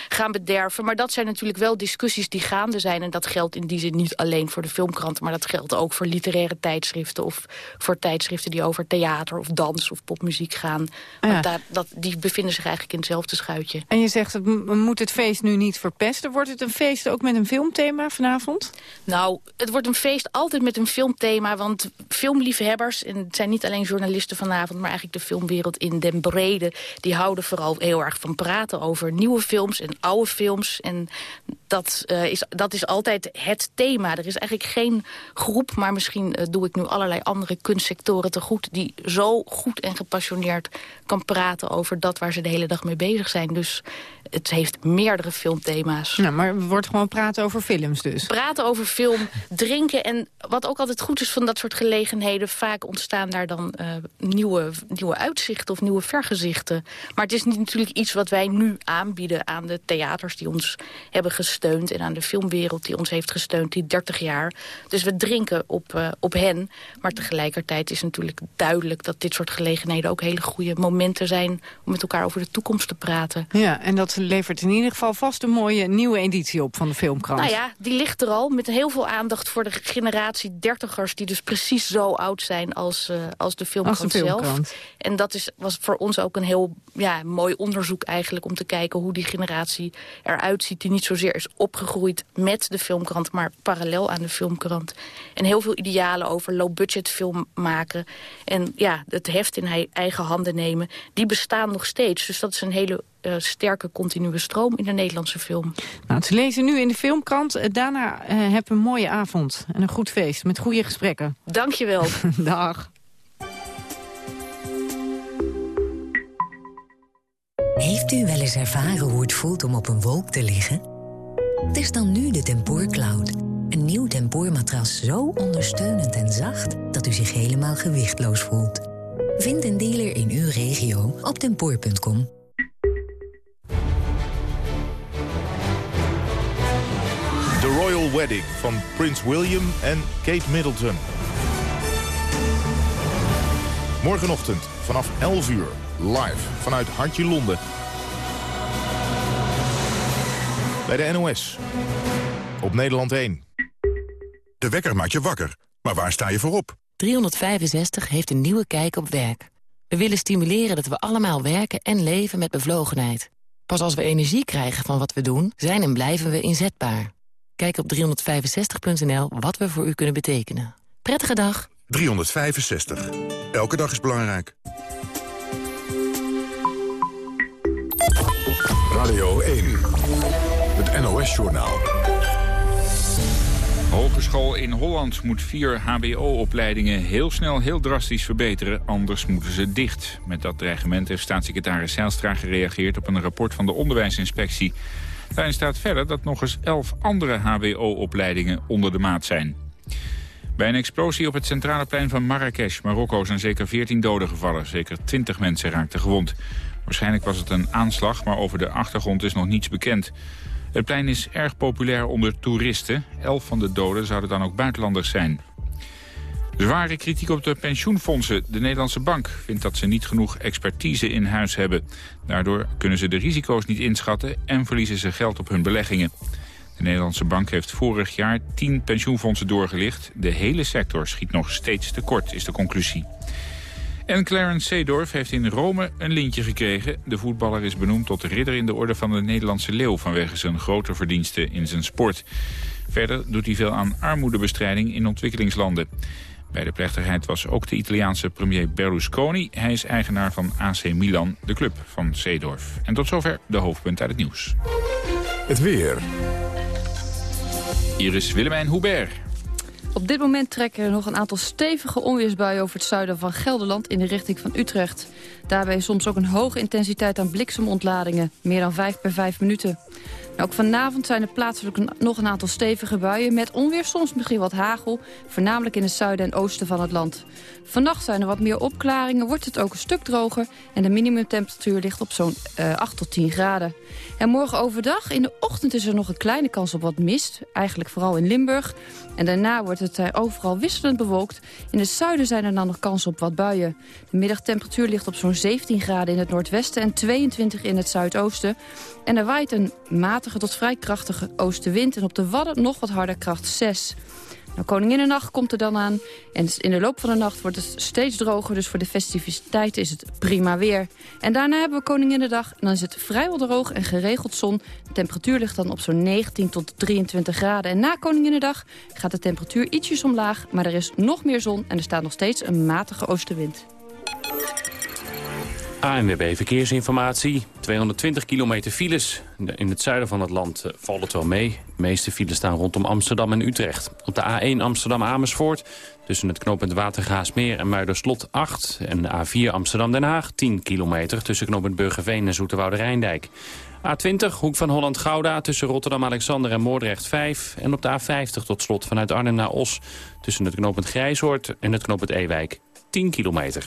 Gaan bederven. Maar dat zijn natuurlijk wel discussies die gaande zijn. En dat geldt in die zin niet alleen voor de filmkranten... maar dat geldt ook voor literaire tijdschriften... of voor tijdschriften die over theater of dans of popmuziek gaan. Ja. Want daar, dat, die bevinden zich eigenlijk in hetzelfde schuitje. En je zegt, moet het feest nu niet verpesten. Wordt het een feest ook met een filmthema vanavond? Nou, het wordt een feest altijd met een filmthema. Want filmliefhebbers, en het zijn niet alleen journalisten vanavond... maar eigenlijk de filmwereld in den brede... die houden vooral heel erg van praten over nieuwe films... en oude films. En dat, uh, is, dat is altijd het thema. Er is eigenlijk geen groep, maar misschien uh, doe ik nu allerlei andere kunstsectoren te goed... die zo goed en gepassioneerd kan praten over dat waar ze de hele dag mee bezig zijn. Dus het heeft meerdere filmthema's. Nou, maar het wordt gewoon praten over films dus. Praten over film, <laughs> drinken. En wat ook altijd goed is van dat soort gelegenheden... vaak ontstaan daar dan uh, nieuwe, nieuwe uitzichten of nieuwe vergezichten. Maar het is niet natuurlijk iets wat wij nu aanbieden aan de theaters... die ons hebben gesteund en aan de filmwereld die ons heeft gesteund die 30 jaar. Dus we drinken op, uh, op hen. Maar tegelijkertijd is natuurlijk duidelijk dat dit soort gelegenheden... ook hele goede momenten zijn om met elkaar over de toekomst te praten. Ja, en dat levert in ieder geval vast een mooie nieuwe editie op van de filmkrant. Nou ja, die ligt er al met heel veel aandacht voor de generatie dertigers... die dus precies zo oud zijn als, uh, als de filmkrant, als de filmkrant. zelf. En dat is, was voor ons ook een heel ja, mooi onderzoek eigenlijk... om te kijken hoe die generatie eruit ziet... die niet zozeer is opgegroeid met de filmkrant... maar parallel aan de filmkrant. En heel veel idealen over low-budget film maken. En ja, het heft in eigen handen nemen. Die bestaan nog steeds. Dus dat is een hele uh, sterke continue stroom in de Nederlandse film. Nou, te lezen nu in de filmkrant. Uh, daarna uh, heb een mooie avond en een goed feest met goede gesprekken. Dankjewel. <laughs> Dag. Heeft u wel eens ervaren hoe het voelt om op een wolk te liggen? Is dan nu de Tempoor Cloud. Een nieuw tempoormatras zo ondersteunend en zacht... dat u zich helemaal gewichtloos voelt. Vind een dealer in uw regio op tempoor.com. The Royal Wedding van Prins William en Kate Middleton. Morgenochtend vanaf 11 uur, live vanuit Hartje Londen. Bij de NOS. Op Nederland 1. De wekker maakt je wakker, maar waar sta je voor op? 365 heeft een nieuwe kijk op werk. We willen stimuleren dat we allemaal werken en leven met bevlogenheid. Pas als we energie krijgen van wat we doen, zijn en blijven we inzetbaar. Kijk op 365.nl wat we voor u kunnen betekenen. Prettige dag. 365. Elke dag is belangrijk. Radio 1. Het NOS-journaal. Hogeschool in Holland moet vier hbo-opleidingen heel snel heel drastisch verbeteren, anders moeten ze dicht. Met dat dreigement heeft staatssecretaris Zijlstra gereageerd op een rapport van de onderwijsinspectie. Daarin staat verder dat nog eens elf andere hbo-opleidingen onder de maat zijn. Bij een explosie op het centrale plein van Marrakesh, Marokko, zijn zeker 14 doden gevallen. Zeker 20 mensen raakten gewond. Waarschijnlijk was het een aanslag, maar over de achtergrond is nog niets bekend. Het plein is erg populair onder toeristen. Elf van de doden zouden dan ook buitenlanders zijn. Zware kritiek op de pensioenfondsen. De Nederlandse bank vindt dat ze niet genoeg expertise in huis hebben. Daardoor kunnen ze de risico's niet inschatten en verliezen ze geld op hun beleggingen. De Nederlandse bank heeft vorig jaar 10 pensioenfondsen doorgelicht. De hele sector schiet nog steeds tekort, is de conclusie. En Clarence Seedorf heeft in Rome een lintje gekregen. De voetballer is benoemd tot ridder in de orde van de Nederlandse leeuw... vanwege zijn grote verdiensten in zijn sport. Verder doet hij veel aan armoedebestrijding in ontwikkelingslanden. Bij de plechtigheid was ook de Italiaanse premier Berlusconi. Hij is eigenaar van AC Milan, de club van Seedorf. En tot zover de hoofdpunt uit het nieuws. Het weer. Hier is Willemijn Hubert. Op dit moment trekken er nog een aantal stevige onweersbuien over het zuiden van Gelderland in de richting van Utrecht. Daarbij soms ook een hoge intensiteit aan bliksemontladingen, meer dan 5 per 5 minuten. Ook vanavond zijn er plaatselijk nog een aantal stevige buien... met onweer soms misschien wat hagel, voornamelijk in het zuiden en oosten van het land. Vannacht zijn er wat meer opklaringen, wordt het ook een stuk droger... en de minimumtemperatuur ligt op zo'n uh, 8 tot 10 graden. En morgen overdag, in de ochtend is er nog een kleine kans op wat mist. Eigenlijk vooral in Limburg. En daarna wordt het uh, overal wisselend bewolkt. In het zuiden zijn er dan nog kans op wat buien. De middagtemperatuur ligt op zo'n 17 graden in het noordwesten... en 22 in het zuidoosten. En er waait een matige tot vrij krachtige oostenwind... en op de Wadden nog wat harder kracht 6. Nou, Koninginnennacht komt er dan aan. En in de loop van de nacht wordt het steeds droger. Dus voor de festiviteiten is het prima weer. En daarna hebben we Koninginnedag. En dan is het vrijwel droog en geregeld zon. De temperatuur ligt dan op zo'n 19 tot 23 graden. En na Koninginnedag gaat de temperatuur ietsjes omlaag. Maar er is nog meer zon en er staat nog steeds een matige oostenwind. ANWB Verkeersinformatie. 220 kilometer files. In het zuiden van het land eh, valt het wel mee. De meeste files staan rondom Amsterdam en Utrecht. Op de A1 Amsterdam-Amersfoort tussen het knooppunt Watergaasmeer en Muiderslot 8. En de A4 Amsterdam-Den Haag 10 kilometer tussen knooppunt Burgerveen en Zoeterwoude-Rijndijk. A20 Hoek van Holland-Gouda tussen Rotterdam-Alexander en Moordrecht 5. En op de A50 tot slot vanuit Arnhem naar Os tussen het knooppunt Grijshoort en het knooppunt Ewijk 10 kilometer.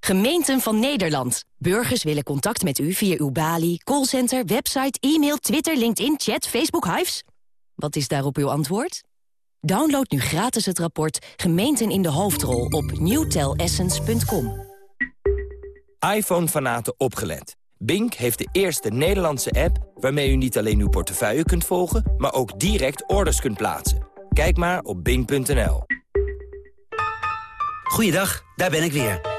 Gemeenten van Nederland. Burgers willen contact met u via uw balie, callcenter, website, e-mail, Twitter, LinkedIn, chat, Facebook, Hives. Wat is daarop uw antwoord? Download nu gratis het rapport Gemeenten in de hoofdrol op newtelessence.com. iPhone-fanaten opgelet. Bink heeft de eerste Nederlandse app waarmee u niet alleen uw portefeuille kunt volgen... maar ook direct orders kunt plaatsen. Kijk maar op bink.nl. Goeiedag, daar ben ik weer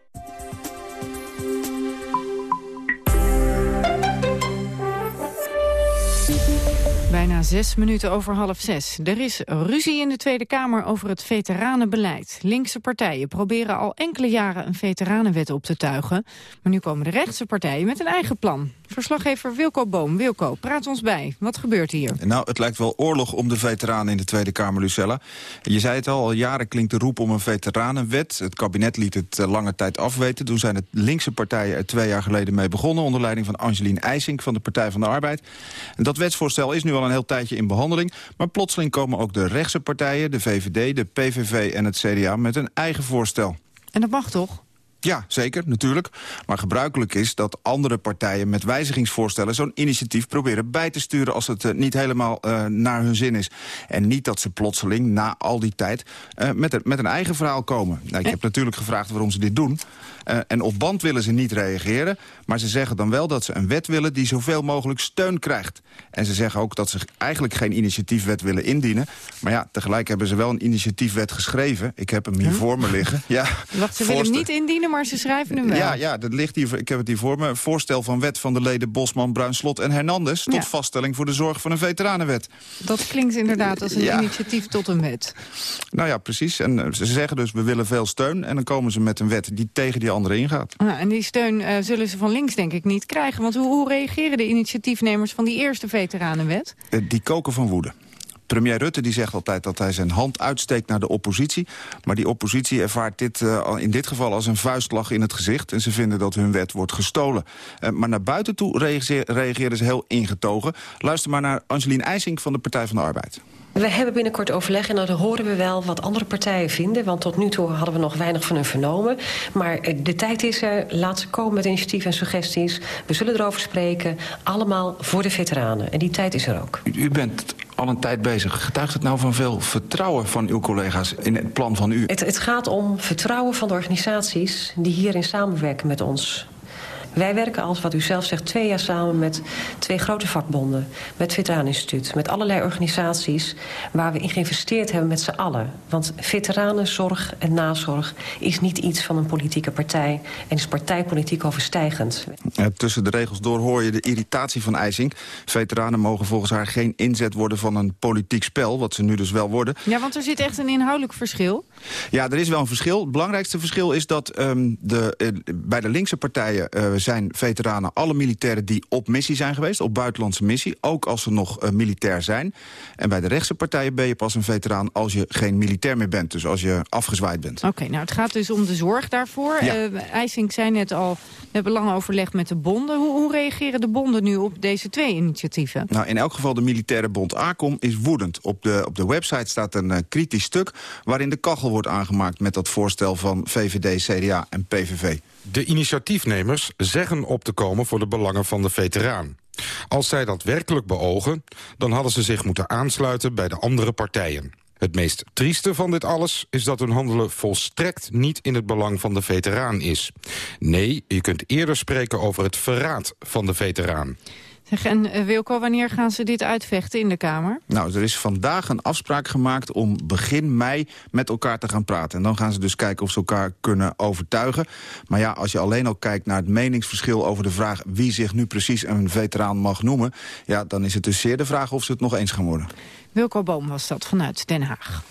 Zes minuten over half zes. Er is ruzie in de Tweede Kamer over het veteranenbeleid. Linkse partijen proberen al enkele jaren een veteranenwet op te tuigen. Maar nu komen de rechtse partijen met een eigen plan. Verslaggever Wilco Boom. Wilco, praat ons bij. Wat gebeurt hier? Nou, het lijkt wel oorlog om de veteranen in de Tweede Kamer, Lucella. Je zei het al, al jaren klinkt de roep om een veteranenwet. Het kabinet liet het eh, lange tijd afweten. Toen zijn de linkse partijen er twee jaar geleden mee begonnen... onder leiding van Angelien IJsink van de Partij van de Arbeid. En dat wetsvoorstel is nu al een heel tijdje in behandeling. Maar plotseling komen ook de rechtse partijen, de VVD, de PVV en het CDA... met een eigen voorstel. En dat mag toch? Ja, zeker, natuurlijk. Maar gebruikelijk is dat andere partijen met wijzigingsvoorstellen... zo'n initiatief proberen bij te sturen als het uh, niet helemaal uh, naar hun zin is. En niet dat ze plotseling, na al die tijd, uh, met, een, met een eigen verhaal komen. Nou, ik heb natuurlijk gevraagd waarom ze dit doen. en op band willen ze niet reageren. Maar ze zeggen dan wel dat ze een wet willen die zoveel mogelijk steun krijgt. En ze zeggen ook dat ze eigenlijk geen initiatiefwet willen indienen. Maar ja, tegelijk hebben ze wel een initiatiefwet geschreven. Ik heb hem hier huh? voor me liggen. <laughs> Ja, Wacht, ze willen hem niet indienen, maar ze schrijven hem wel. Ja, ja dat ligt hier, ik heb het hier voor me. Voorstel van wet van de leden Bosman, Bruinslot en Hernandez... tot ja. vaststelling voor de zorg van een veteranenwet. Dat klinkt inderdaad als een ja. initiatief tot een wet. Nou ja, precies. En uh, ze zeggen dus, we willen veel steun. En dan komen ze met een wet die tegen die andere ingaat. Ah, en die steun uh, zullen ze van links denk ik niet krijgen. Want hoe, hoe reageren de initiatiefnemers van die eerste veteranenwet? Uh, die koken van woede. Premier Rutte die zegt altijd dat hij zijn hand uitsteekt naar de oppositie. Maar die oppositie ervaart dit uh, in dit geval als een vuistlag in het gezicht. En ze vinden dat hun wet wordt gestolen. Uh, maar naar buiten toe reageren ze heel ingetogen. Luister maar naar Angelien IJsink van de Partij van de Arbeid. We hebben binnenkort overleg en dan horen we wel wat andere partijen vinden. Want tot nu toe hadden we nog weinig van hun vernomen. Maar de tijd is er. Laat ze komen met initiatieven en suggesties. We zullen erover spreken. Allemaal voor de veteranen. En die tijd is er ook. U, u bent al een tijd bezig. Getuigt het nou van veel vertrouwen van uw collega's in het plan van u? Het, het gaat om vertrouwen van de organisaties die hierin samenwerken met ons. Wij werken als, wat u zelf zegt, twee jaar samen met twee grote vakbonden. Met Veteraneninstituut, met allerlei organisaties... waar we in geïnvesteerd hebben met z'n allen. Want veteranenzorg en nazorg is niet iets van een politieke partij... en is partijpolitiek overstijgend. tussen de regels door hoor je de irritatie van IJsing. Veteranen mogen volgens haar geen inzet worden van een politiek spel... wat ze nu dus wel worden. Ja, want er zit echt een inhoudelijk verschil. Ja, er is wel een verschil. Het belangrijkste verschil is dat um, de, uh, bij de linkse partijen... Uh, zijn veteranen alle militairen die op missie zijn geweest... op buitenlandse missie, ook als ze nog uh, militair zijn. En bij de rechtse partijen ben je pas een veteraan... als je geen militair meer bent, dus als je afgezwaaid bent. Oké, okay, nou het gaat dus om de zorg daarvoor. Ja. IJsink zei net al, we hebben lang overlegd met de bonden. Hoe, hoe reageren de bonden nu op deze twee initiatieven? Nou, in elk geval de militaire bond ACOM is woedend. Op de, op de website staat een uh, kritisch stuk... waarin de kachel wordt aangemaakt met dat voorstel van VVD, CDA en PVV. De initiatiefnemers zeggen op te komen voor de belangen van de veteraan. Als zij dat werkelijk beogen, dan hadden ze zich moeten aansluiten bij de andere partijen. Het meest trieste van dit alles is dat hun handelen volstrekt niet in het belang van de veteraan is. Nee, je kunt eerder spreken over het verraad van de veteraan. En uh, Wilco, wanneer gaan ze dit uitvechten in de Kamer? Nou, er is vandaag een afspraak gemaakt om begin mei met elkaar te gaan praten. En dan gaan ze dus kijken of ze elkaar kunnen overtuigen. Maar ja, als je alleen al kijkt naar het meningsverschil over de vraag... wie zich nu precies een veteraan mag noemen... ja, dan is het dus zeer de vraag of ze het nog eens gaan worden. Wilco Boom was dat vanuit Den Haag.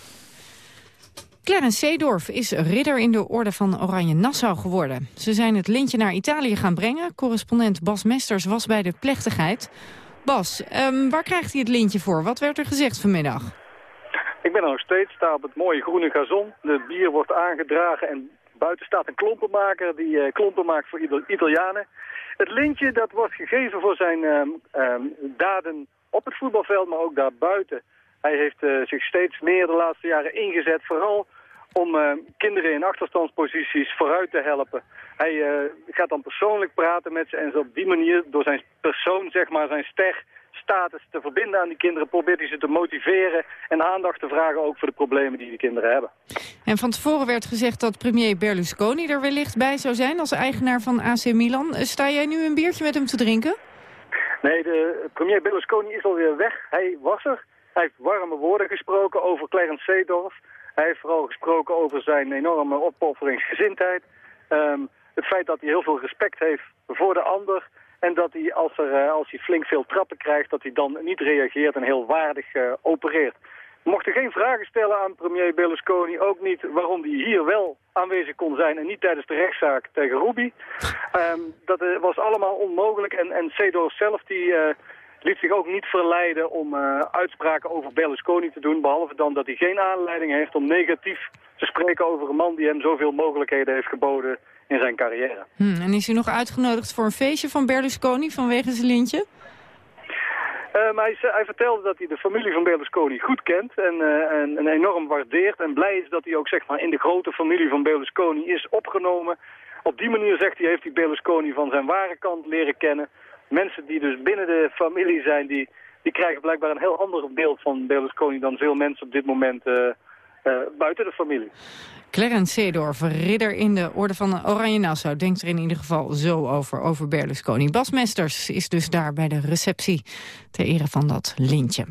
Clarence Seedorf is ridder in de orde van Oranje Nassau geworden. Ze zijn het lintje naar Italië gaan brengen. Correspondent Bas Mesters was bij de plechtigheid. Bas, um, waar krijgt hij het lintje voor? Wat werd er gezegd vanmiddag? Ik ben er nog steeds, sta op het mooie groene gazon. Het bier wordt aangedragen en buiten staat een klompenmaker die uh, klompen maakt voor Italianen. Het lintje dat wordt gegeven voor zijn um, um, daden op het voetbalveld, maar ook daarbuiten. Hij heeft uh, zich steeds meer de laatste jaren ingezet, vooral om uh, kinderen in achterstandsposities vooruit te helpen. Hij uh, gaat dan persoonlijk praten met ze en op die manier, door zijn persoon, zeg maar, zijn ster status te verbinden aan die kinderen, probeert hij ze te motiveren en aandacht te vragen ook voor de problemen die die kinderen hebben. En van tevoren werd gezegd dat premier Berlusconi er wellicht bij zou zijn als eigenaar van AC Milan. Sta jij nu een biertje met hem te drinken? Nee, de premier Berlusconi is alweer weg. Hij was er. Hij heeft warme woorden gesproken over Clarence Seedorf. Hij heeft vooral gesproken over zijn enorme opofferingsgezindheid. Um, het feit dat hij heel veel respect heeft voor de ander. En dat hij als, er, als hij flink veel trappen krijgt, dat hij dan niet reageert en heel waardig uh, opereert. We mochten geen vragen stellen aan premier Berlusconi. Ook niet waarom hij hier wel aanwezig kon zijn en niet tijdens de rechtszaak tegen Ruby. Um, dat uh, was allemaal onmogelijk. En, en zelf die, liet zich ook niet verleiden om uh, uitspraken over Berlusconi te doen. Behalve dan dat hij geen aanleiding heeft om negatief te spreken over een man die hem zoveel mogelijkheden heeft geboden in zijn carrière. Hmm, en is hij nog uitgenodigd voor een feestje van Berlusconi vanwege zijn lintje? Uh, maar hij, hij, vertelde dat hij de familie van Berlusconi goed kent en, uh, en, en, enorm waardeert. En blij is dat hij ook zeg maar, in de grote familie van Berlusconi is opgenomen. Op die manier, zegt hij, heeft hij Berlusconi van zijn ware kant leren kennen. Mensen die dus binnen de familie zijn, die, die krijgen blijkbaar een heel ander beeld van Berlusconi dan veel mensen op dit moment uh, buiten de familie. Clarence Seedorf, ridder in de orde van Oranje Nassau... denkt er in ieder geval zo over, over Berlusconi. Bas Mesters is dus daar bij de receptie ter ere van dat lintje.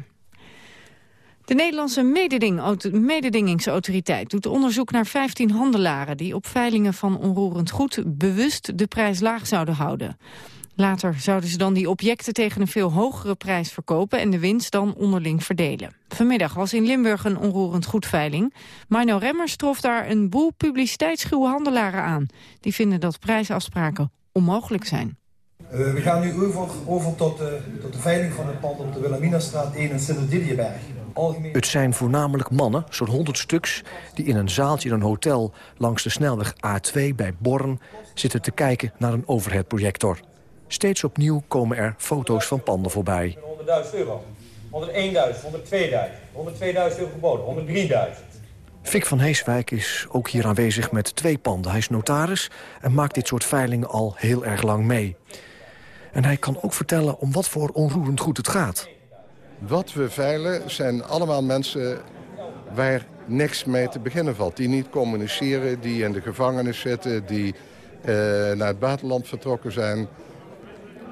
De Nederlandse mededing, mededingingsautoriteit doet onderzoek naar 15 handelaren... die op veilingen van onroerend goed bewust de prijs laag zouden houden. Later zouden ze dan die objecten tegen een veel hogere prijs verkopen... en de winst dan onderling verdelen. Vanmiddag was in Limburg een onroerend goedveiling. Mino Remmers trof daar een boel publiciteitsschuwe handelaren aan. Die vinden dat prijsafspraken onmogelijk zijn. Uh, we gaan nu over, over tot, de, tot, de veiling van het pand op de Wilhelminastraat 1 in Sint-Didierberg. Algemeen... Het zijn voornamelijk mannen, zo'n 100 stuks... die in een zaaltje in een hotel langs de snelweg A2 bij Born... zitten te kijken naar een overheadprojector. Steeds opnieuw komen er foto's van panden voorbij. 100.000 euro, 101.000, 102.000, 102.000 euro geboden, 103.000. Fik van Heeswijk is ook hier aanwezig met twee panden. Hij is notaris en maakt dit soort veilingen al heel erg lang mee. En hij kan ook vertellen om wat voor onroerend goed het gaat. Wat we veilen zijn allemaal mensen waar niks mee te beginnen valt. Die niet communiceren, die in de gevangenis zitten, die naar het buitenland vertrokken zijn.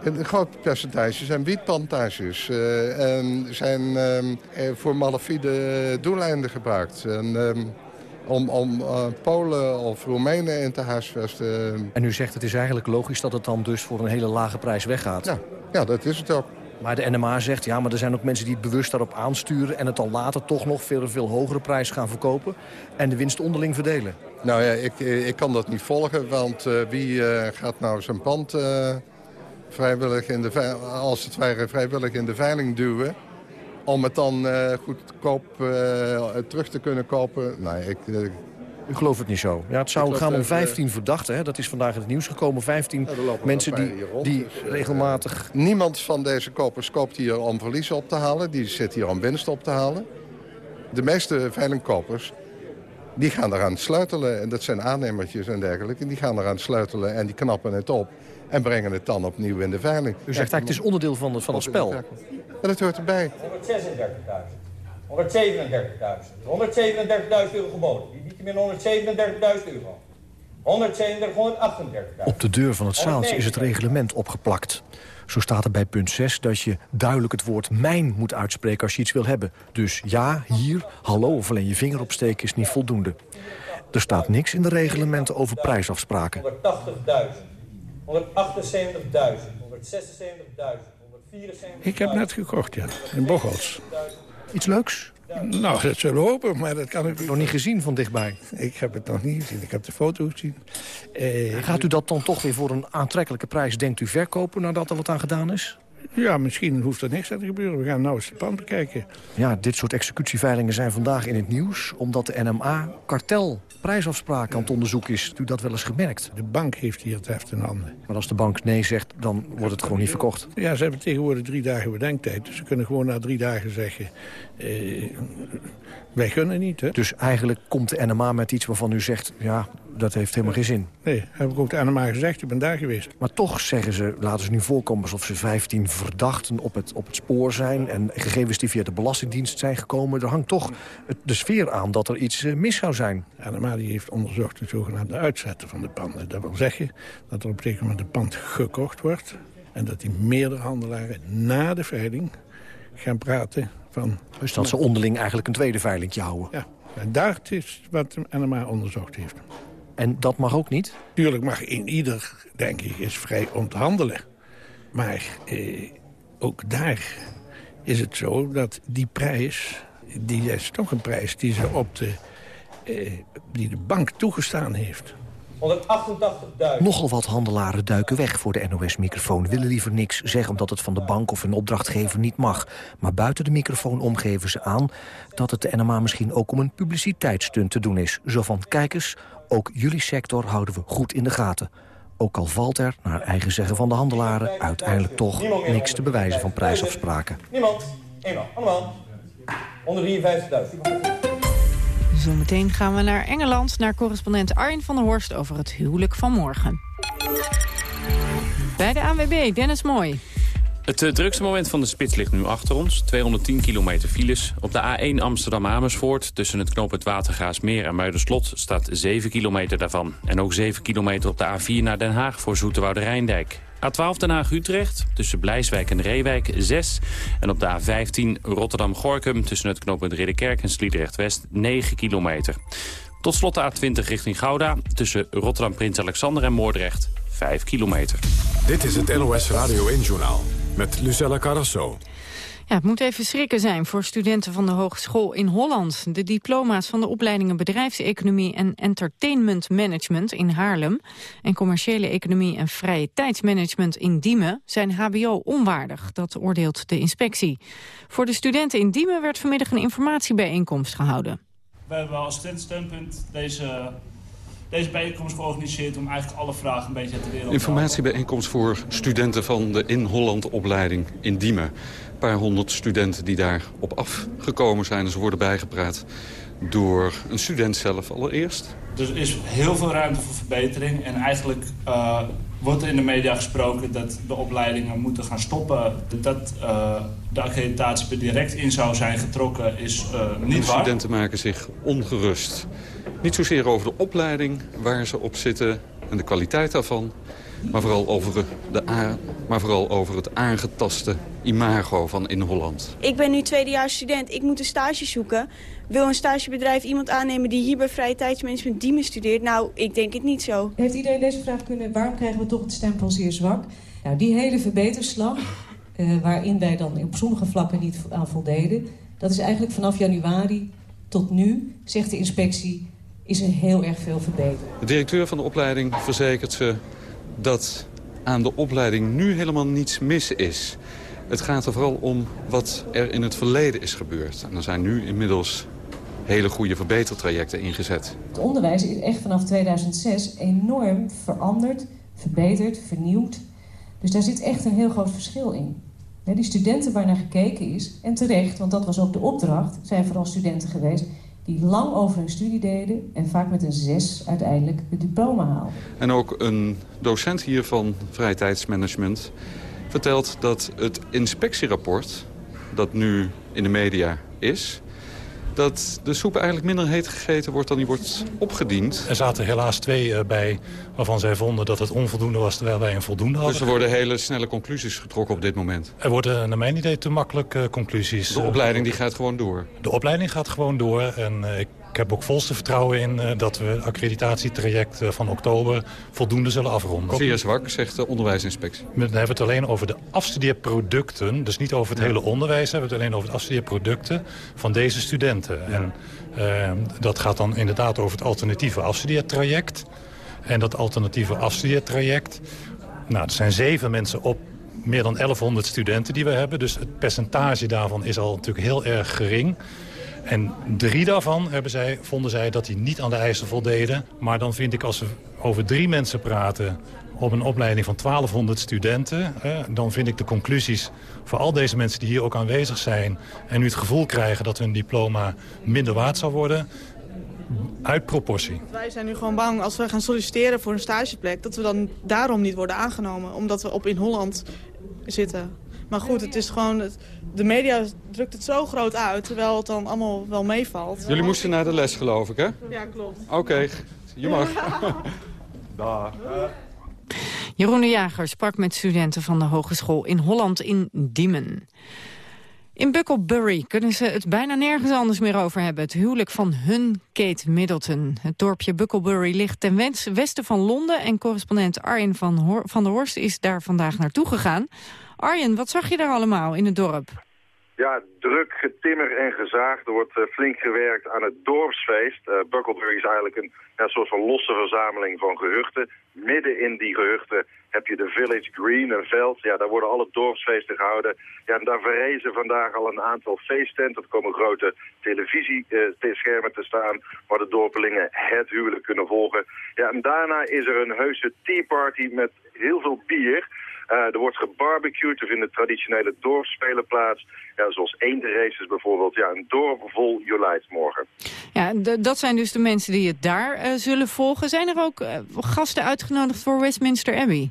Een groot percentage zijn wietplantages uh, en zijn uh, voor malafide doeleinden gebruikt. En, om, om Polen of Roemenen in te huisvesten. En u zegt het is eigenlijk logisch dat het dan dus voor een hele lage prijs weggaat. Ja, ja dat is het ook. Maar de NMA zegt, ja, maar er zijn ook mensen die het bewust daarop aansturen... en het dan later toch nog veel, veel hogere prijs gaan verkopen... en de winst onderling verdelen. Nou ja, ik, ik kan dat niet volgen, want uh, wie uh, gaat nou zijn pand... Uh, vrijwillig in de, als het ware vrijwillig in de veiling duwen... om het dan goedkoop terug te kunnen kopen? Nee, ik, u gelooft het niet zo. Ja, het zou gaan om 15 verdachten. Hè? Dat is vandaag in het nieuws gekomen. 15 mensen die, die regelmatig... Niemand van deze kopers koopt hier om verlies op te halen. Die zit hier om winst op te halen. De meeste veilingkopers die gaan eraan sleutelen. En dat zijn aannemertjes en dergelijke. Die gaan eraan sleutelen en die knappen het op. En brengen het dan opnieuw in de veiling. U zegt eigenlijk het is onderdeel van, het, van het spel. En dat hoort erbij. 136.000. 137.000. 137.000 euro geboden. Die biedt je meer 137.000 euro. 137, 138.000. Op de deur van het zaaltje is het reglement opgeplakt. Zo staat er bij punt 6 dat je duidelijk het woord mijn moet uitspreken als je iets wil hebben. Dus ja, hier, hallo of alleen je vinger opsteken is niet voldoende. Er staat niks in de reglementen over prijsafspraken. 180.000, 178.000, 176.000, 174.000. Ik heb net gekocht, ja, in Bocholt. Iets leuks? Nou, dat zullen we hopen, maar dat kan ik... Nog niet gezien van dichtbij? Ik heb het nog niet gezien. Ik heb de foto gezien. Eh, Gaat u dat dan toch weer voor een aantrekkelijke prijs, denkt u, verkopen... nadat er wat aan gedaan is? Ja, misschien hoeft er niks aan te gebeuren. We gaan nou eens de pand bekijken. Ja, dit soort executieveilingen zijn vandaag in het nieuws... omdat de NMA kartel prijsafspraak aan het onderzoek is. U dat wel eens gemerkt? De bank heeft hier het heft in handen. Maar als de bank nee zegt, dan wordt het gewoon niet verkocht? Ja, ze hebben tegenwoordig drie dagen bedenktijd. Dus ze kunnen gewoon na drie dagen zeggen... Eh, wij gunnen niet. Hè? Dus eigenlijk komt de NMA met iets waarvan u zegt... ja, dat heeft helemaal geen zin. Nee, heb ik ook de NMA gezegd, ik ben daar geweest. Maar toch zeggen ze, laten ze nu voorkomen alsof ze 15 verdachten op het, op het spoor zijn... en gegevens die via de Belastingdienst zijn gekomen. Er hangt toch de sfeer aan dat er iets eh, mis zou zijn. NMA die heeft onderzocht de zogenaamde uitzetten van de panden. Dat wil zeggen dat er op een gegeven moment een pand gekocht wordt... en dat die meerdere handelaren na de veiling gaan praten van... Dus dat ze onderling eigenlijk een tweede veilingje houden? Ja, en daar is wat de NMA onderzocht heeft. En dat mag ook niet? Tuurlijk mag in ieder, denk ik, is vrij om te handelen. Maar eh, ook daar is het zo dat die prijs... die is toch een prijs die, ze op de, eh, die de bank toegestaan heeft. 188.000. Nogal wat handelaren duiken weg voor de NOS-microfoon. Willen liever niks zeggen omdat het van de bank of een opdrachtgever niet mag. Maar buiten de microfoon omgeven ze aan dat het de NMA misschien ook om een publiciteitsstunt te doen is. Zo van, kijkers, ook jullie sector houden we goed in de gaten. Ook al valt er, naar eigen zeggen van de handelaren... uiteindelijk toch niks te bewijzen van prijsafspraken. Niemand. Eenmaal. Allemaal. 153.000. Zometeen gaan we naar Engeland, naar correspondent Arjen van der Horst... over het huwelijk van morgen. Bij de ANWB, Dennis Mooi. Het uh, drukste moment van de spits ligt nu achter ons. 210 kilometer files. Op de A1 Amsterdam-Amersfoort tussen het knooppunt Watergraasmeer en Muiderslot staat 7 kilometer daarvan. En ook 7 kilometer op de A4 naar Den Haag voor Zoeterwoude Rijndijk. A12 Den Haag-Utrecht tussen Blijswijk en Reewijk 6. En op de A15 Rotterdam-Gorkum tussen het knooppunt Ridderkerk en Sliedrecht-West 9 kilometer. Tot slot de A20 richting Gouda tussen Rotterdam-Prins Alexander en Moordrecht 5 kilometer. Dit is het NOS Radio 1-journaal met Lucella Carrasso. Ja, het moet even schrikken zijn voor studenten van de Hogeschool in Holland. De diploma's van de opleidingen Bedrijfseconomie en Entertainment Management in Haarlem... en Commerciële Economie en Vrije Tijdsmanagement in Diemen... zijn hbo onwaardig, dat oordeelt de inspectie. Voor de studenten in Diemen werd vanmiddag een informatiebijeenkomst gehouden. We hebben als studentsteunpunt deze deze bijeenkomst georganiseerd om eigenlijk alle vragen een beetje te wereld Informatiebijeenkomst voor studenten van de In Holland opleiding in Diemen. Een paar honderd studenten die daar op afgekomen zijn en ze worden bijgepraat door een student zelf allereerst. Er is heel veel ruimte voor verbetering en eigenlijk uh, wordt er in de media gesproken dat de opleidingen moeten gaan stoppen. Dat uh, de accreditatie direct in zou zijn getrokken is uh, niet waar. Studenten maken zich ongerust. Niet zozeer over de opleiding waar ze op zitten, en de kwaliteit daarvan... maar vooral over, de maar vooral over het aangetaste imago van in Holland. Ik ben nu tweedejaars student. Ik moet een stage zoeken. Wil een stagebedrijf iemand aannemen die hier bij vrije tijdsmanagement Diemen studeert? Nou, ik denk het niet zo. Heeft iedereen deze vraag kunnen... waarom krijgen we toch het stempel zeer zwak? Nou, die hele verbeterslag, uh, waarin wij dan op sommige vlakken niet aan voldeden... dat is eigenlijk vanaf januari tot nu, zegt de inspectie, is er heel erg veel verbeterd. De directeur van de opleiding verzekert ze dat aan de opleiding nu helemaal niets mis is. Het gaat er vooral om wat er in het verleden is gebeurd. En er zijn nu inmiddels hele goede verbetertrajecten ingezet. Het onderwijs is echt vanaf 2006 enorm veranderd, verbeterd, vernieuwd. Dus daar zit echt een heel groot verschil in. Die studenten waar naar gekeken is, en terecht, want dat was ook de opdracht... zijn vooral studenten geweest die lang over hun studie deden... en vaak met een zes uiteindelijk het diploma haalden. En ook een docent hier van vrije tijdsmanagement vertelt dat het inspectierapport... dat nu in de media is dat de soep eigenlijk minder heet gegeten wordt dan die wordt opgediend. Er zaten helaas twee uh, bij waarvan zij vonden dat het onvoldoende was... terwijl wij een voldoende hadden. Dus er worden hele snelle conclusies getrokken op dit moment? Er worden naar mijn idee te makkelijk conclusies. De opleiding die gaat gewoon door? De opleiding gaat gewoon door en ik heb ook volste vertrouwen in uh, dat we het accreditatietraject uh, van oktober voldoende zullen afronden. Zeer zwak, zegt de onderwijsinspectie. Dan hebben we het alleen over de afstudeerproducten. Dus niet over het hele onderwijs, hebben we het alleen over de afstudeerproducten van deze studenten. Ja. En uh, dat gaat dan inderdaad over het alternatieve afstudeertraject. En dat alternatieve afstudeertraject, nou, er zijn zeven mensen op meer dan 1100 studenten die we hebben. Dus het percentage daarvan is al natuurlijk heel erg gering. En drie daarvan hebben zij, vonden zij dat die niet aan de eisen voldeden. Maar dan vind ik als we over drie mensen praten op een opleiding van 1200 studenten... Dan vind ik de conclusies voor al deze mensen die hier ook aanwezig zijn... en nu het gevoel krijgen dat hun diploma minder waard zal worden uit proportie. Wij zijn nu gewoon bang als we gaan solliciteren voor een stageplek... dat we dan daarom niet worden aangenomen. Omdat we op in Holland zitten. Maar goed, het is gewoon... de media drukt het zo groot uit, terwijl het dan allemaal wel meevalt. Jullie moesten naar de les, geloof ik, hè? Ja, klopt. Oké, je mag. <laughs> Dag. Jeroen de Jager sprak met studenten van de Hogeschool in Holland in Diemen. In Bucklebury kunnen ze het bijna nergens anders meer over hebben. Het huwelijk van hun Kate Middleton. Het dorpje Bucklebury ligt ten westen van Londen... en correspondent Arjen van, van der Horst is daar vandaag naartoe gegaan. Arjen, wat zag je daar allemaal in het dorp? Ja, druk getimmer en gezaagd. Er wordt uh, flink gewerkt aan het dorpsfeest. Uh, Bucklebury is eigenlijk een ja, soort van losse verzameling van gehuchten. Midden in die gehuchten heb je de Village Green, een veld. Ja, daar worden alle dorpsfeesten gehouden. Ja, en daar verrezen vandaag al een aantal feesttenten. Er komen grote televisieschermen uh, te staan... waar de dorpelingen het huwelijk kunnen volgen. Ja, en daarna is er een heuse tea party met heel veel bier... Uh, er wordt gebarbecued, er vinden traditionele dorpsspelen plaats. Ja, zoals races bijvoorbeeld. Ja, een dorp vol Jolijt morgen. Ja, dat zijn dus de mensen die het daar uh, zullen volgen. Zijn er ook uh, gasten uitgenodigd voor Westminster Abbey?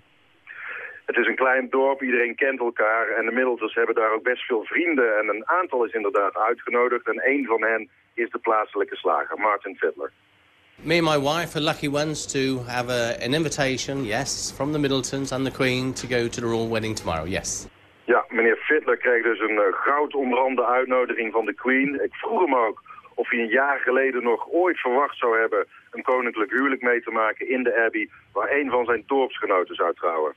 Het is een klein dorp, iedereen kent elkaar en de Middletons hebben daar ook best veel vrienden. En een aantal is inderdaad uitgenodigd en een van hen is de plaatselijke slager, Martin Fiddler. Me and my wife are lucky ones to have a, an invitation, yes, from the Middletons and the Queen to go to the royal wedding tomorrow, yes. Ja, meneer Fiddler kreeg dus een uh, uitnodiging van de Queen. Ik vroeg hem ook of hij een jaar geleden nog ooit verwacht zou hebben een koninklijk huwelijk mee te maken in de Abbey, waar een van zijn dorpsgenoten zou trouwen.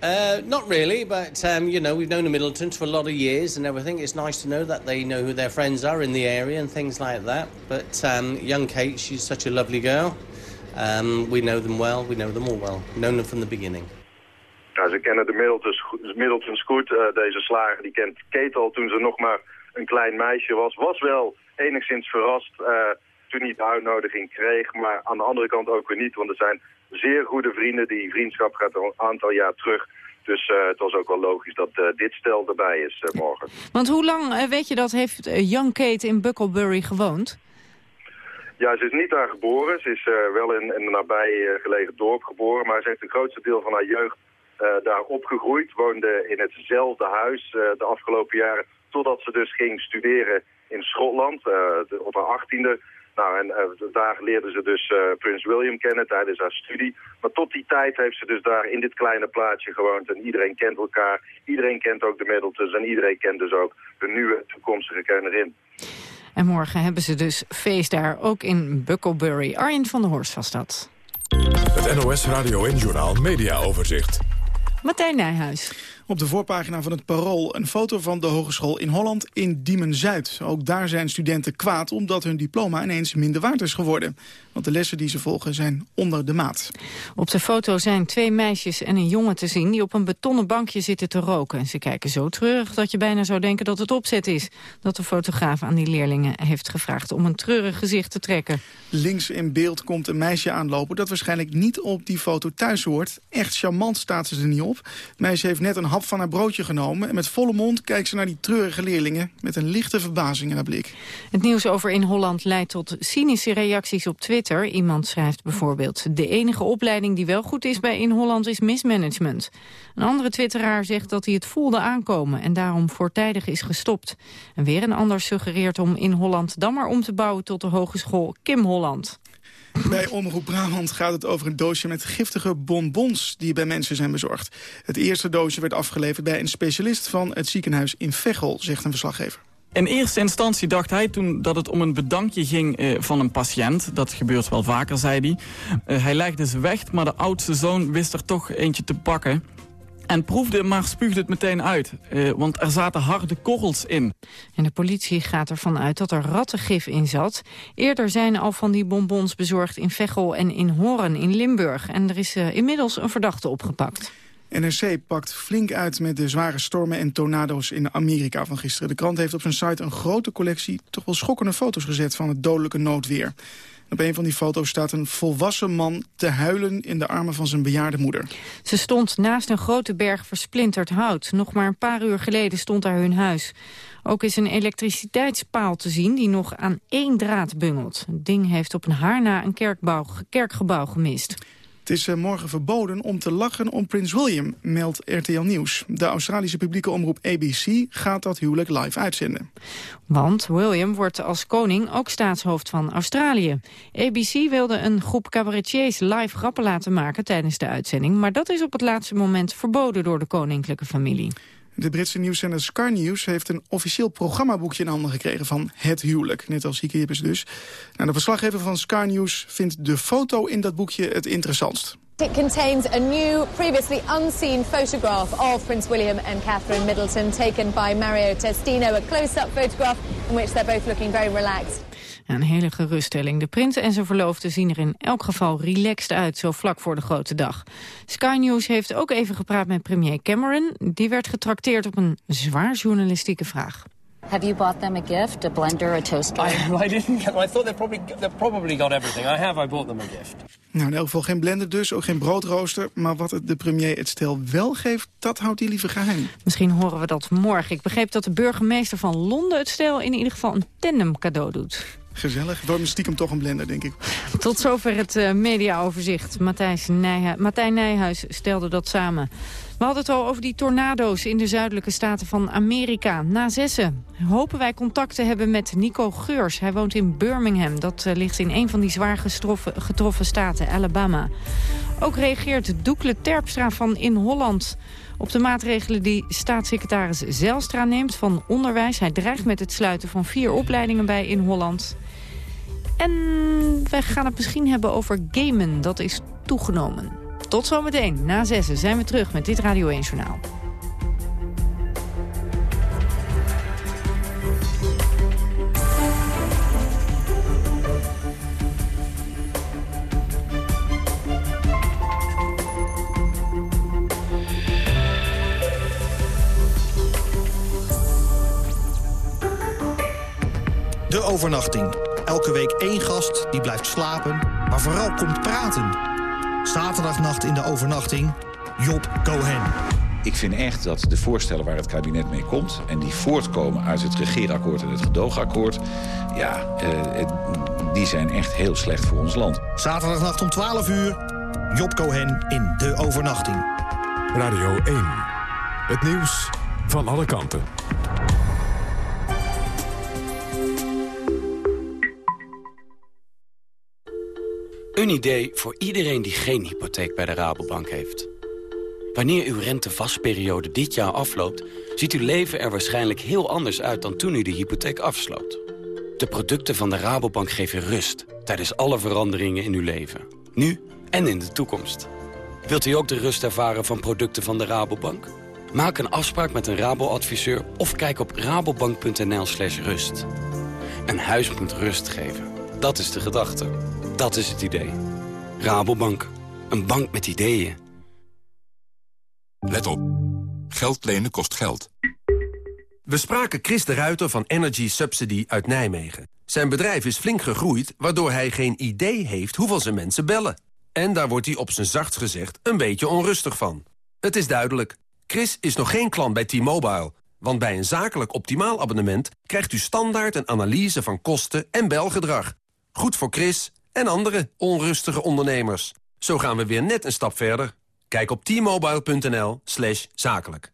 Uh, not really, but um, you know, we've known the Middletons for a lot of years and everything. It's nice to know that they know who their friends are in the area and things like that. But um, young Kate, she's such a lovely girl. Um, we know them well. We know them all well. Known them from the beginning. Ja, ze kennen de Middletons, Middletons goed. Uh, deze slager die kent Kate al toen ze nog maar een klein meisje was. Was wel enigszins verrast uh, toen hij de uitnodiging kreeg. Maar aan de andere kant ook weer niet. Want er zijn zeer goede vrienden. Die vriendschap gaat al een aantal jaar terug. Dus uh, het was ook wel logisch dat uh, dit stel erbij is uh, morgen. Want hoe lang, weet je dat, heeft Young Kate in Bucklebury gewoond? Ja, ze is niet daar geboren. Ze is wel in, in een nabij gelegen dorp geboren. Maar ze heeft het grootste deel van haar jeugd daar opgegroeid. Woonde in hetzelfde huis de afgelopen jaren. Totdat ze dus ging studeren in Schotland. op haar achttiende Nou, en eh, daar leerden ze dus eh, Prins William kennen tijdens haar studie. Maar tot die tijd heeft ze dus daar in dit kleine plaatsje gewoond. En iedereen kent elkaar, iedereen kent ook de Middletons... en iedereen kent dus ook de nieuwe toekomstige koningin. En morgen hebben ze dus feest daar, ook in Bucklebury. Arjen van der Horst was dat. Het NOS Radio en Journaal Media Overzicht. Martijn Nijhuis. Op de voorpagina van het Parool een foto van de Hogeschool in Holland in Diemen-Zuid. Ook daar zijn studenten kwaad omdat hun diploma ineens minder waard is geworden. Want de lessen die ze volgen zijn onder de maat. Op de foto zijn twee meisjes en een jongen te zien... die op een betonnen bankje zitten te roken. Ze kijken zo treurig dat je bijna zou denken dat het opzet is. Dat de fotograaf aan die leerlingen heeft gevraagd om een treurig gezicht te trekken. Links in beeld komt een meisje aanlopen dat waarschijnlijk niet op die foto thuis hoort. Echt charmant staat ze er niet op. Het meisje heeft net een van haar broodje genomen... en met volle mond kijkt ze naar die treurige leerlingen... met een lichte verbazing in haar blik. Het nieuws over in Holland leidt tot cynische reacties op Twitter. Iemand schrijft bijvoorbeeld... de enige opleiding die wel goed is bij in Holland is mismanagement. Een andere twitteraar zegt dat hij het voelde aankomen... en daarom voortijdig is gestopt. En weer een ander suggereert om in Holland dan maar om te bouwen... tot de hogeschool Kim Holland. Bij Omroep Brabant gaat het over een doosje met giftige bonbons die bij mensen zijn bezorgd. Het eerste doosje werd afgeleverd bij een specialist van het ziekenhuis in Veghel, zegt een verslaggever. In eerste instantie dacht hij toen dat het om een bedankje ging eh, van een patiënt. Dat gebeurt wel vaker, zei hij. Uh, hij legde ze weg, maar de oudste zoon wist er toch eentje te pakken. En proefde, maar spuugde het meteen uit. Uh, want er zaten harde korrels in. En de politie gaat ervan uit dat er rattengif in zat. Eerder zijn al van die bonbons bezorgd in Veghel en in Horen in Limburg. En er is uh, inmiddels een verdachte opgepakt. NRC pakt flink uit met de zware stormen en tornado's in Amerika van gisteren. De krant heeft op zijn site een grote collectie toch wel schokkende foto's gezet van het dodelijke noodweer. Op een van die foto's staat een volwassen man te huilen in de armen van zijn bejaarde moeder. Ze stond naast een grote berg versplinterd hout. Nog maar een paar uur geleden stond daar hun huis. Ook is een elektriciteitspaal te zien die nog aan één draad bungelt. Het ding heeft op een haar na een kerkgebouw gemist. Het is morgen verboden om te lachen om Prins William, meldt RTL Nieuws. De Australische publieke omroep ABC gaat dat huwelijk live uitzenden. Want William wordt als koning ook staatshoofd van Australië. ABC wilde een groep cabaretiers live grappen laten maken tijdens de uitzending... maar dat is op het laatste moment verboden door de koninklijke familie. De Britse nieuwszender Sky News heeft een officieel programmaboekje in handen gekregen van het huwelijk. Net als Hieke dus. Nou, de verslaggever van Sky News vindt de foto in dat boekje het interessantst. It contains a new, previously unseen photograph of Prince William and Catherine Middleton taken by Mario Testino. A close-up photograph in which they're both looking very relaxed. Een hele geruststelling. De prins en zijn verloofde zien er in elk geval relaxed uit, zo vlak voor de grote dag. Sky News heeft ook even gepraat met premier Cameron. Die werd getrakteerd op een zwaar journalistieke vraag. Have you bought them a gift, a blender, a toaster? I, <laughs> I didn't. I thought they probably they probably got everything. I have. I bought them a gift. Nou, in elk geval geen blender dus, ook geen broodrooster. Maar wat het de premier het stel wel geeft, dat houdt hij liever geheim. Misschien horen we dat morgen. Ik begreep dat de burgemeester van Londen het stel in ieder geval een tandem cadeau doet. Gezellig. Door stiekem toch een blender, denk ik. Tot zover het uh, mediaoverzicht. Martijn Nijhuis stelde dat samen. We hadden het al over die tornado's in de zuidelijke staten van Amerika. Na zessen hopen wij contact te hebben met Nico Geurs. Hij woont in Birmingham. Dat uh, ligt in een van die zwaar getroffen staten, Alabama. Ook reageert Doekle Terpstra van In Holland op de maatregelen die staatssecretaris Zelstra neemt van onderwijs. Hij dreigt met het sluiten van vier opleidingen bij In Holland. En we gaan het misschien hebben over gamen. Dat is toegenomen. Tot zometeen. Na zessen zijn we terug met dit Radio 1 Journaal. De overnachting. Elke week één gast die blijft slapen, maar vooral komt praten. Zaterdagnacht in de overnachting, Job Cohen. Ik vind echt dat de voorstellen waar het kabinet mee komt... en die voortkomen uit het regeerakkoord en het gedoogakkoord... ja, eh, die zijn echt heel slecht voor ons land. Zaterdagnacht om 12 uur, Job Cohen in de overnachting. Radio 1. Het nieuws van alle kanten. Een idee voor iedereen die geen hypotheek bij de Rabobank heeft. Wanneer uw rentevastperiode dit jaar afloopt... ziet uw leven er waarschijnlijk heel anders uit dan toen u de hypotheek afsloot. De producten van de Rabobank geven rust tijdens alle veranderingen in uw leven. Nu en in de toekomst. Wilt u ook de rust ervaren van producten van de Rabobank? Maak een afspraak met een Rabo-adviseur of kijk op rabobank.nl slash rust. Een huis moet rust geven. Dat is de gedachte. Dat is het idee. Rabobank. Een bank met ideeën. Let op. Geld lenen kost geld. We spraken Chris de Ruiter van Energy Subsidy uit Nijmegen. Zijn bedrijf is flink gegroeid, waardoor hij geen idee heeft hoeveel zijn mensen bellen. En daar wordt hij op zijn zachtst gezegd een beetje onrustig van. Het is duidelijk. Chris is nog geen klant bij T-Mobile. Want bij een zakelijk optimaal abonnement krijgt u standaard een analyse van kosten en belgedrag. Goed voor Chris en andere onrustige ondernemers. Zo gaan we weer net een stap verder. Kijk op t-mobile.nl slash zakelijk.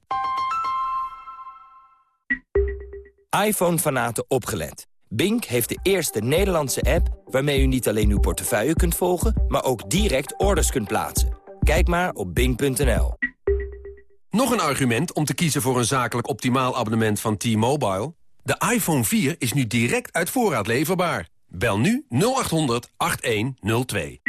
iPhone-fanaten opgelet. Bink heeft de eerste Nederlandse app waarmee u niet alleen uw portefeuille kunt volgen... maar ook direct orders kunt plaatsen. Kijk maar op bink.nl. Nog een argument om te kiezen voor een zakelijk optimaal abonnement van T-Mobile? De iPhone 4 is nu direct uit voorraad leverbaar. Bel nu 0800 8102.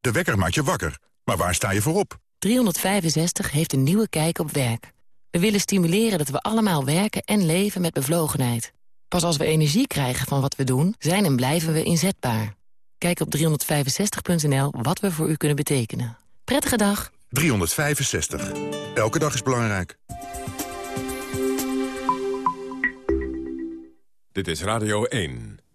De wekker maakt je wakker. Maar waar sta je voor op? 365 heeft een nieuwe kijk op werk. We willen stimuleren dat we allemaal werken en leven met bevlogenheid. Pas als we energie krijgen van wat we doen, zijn en blijven we inzetbaar. Kijk op 365.nl wat we voor u kunnen betekenen. Prettige dag. 365. Elke dag is belangrijk. Dit is Radio 1.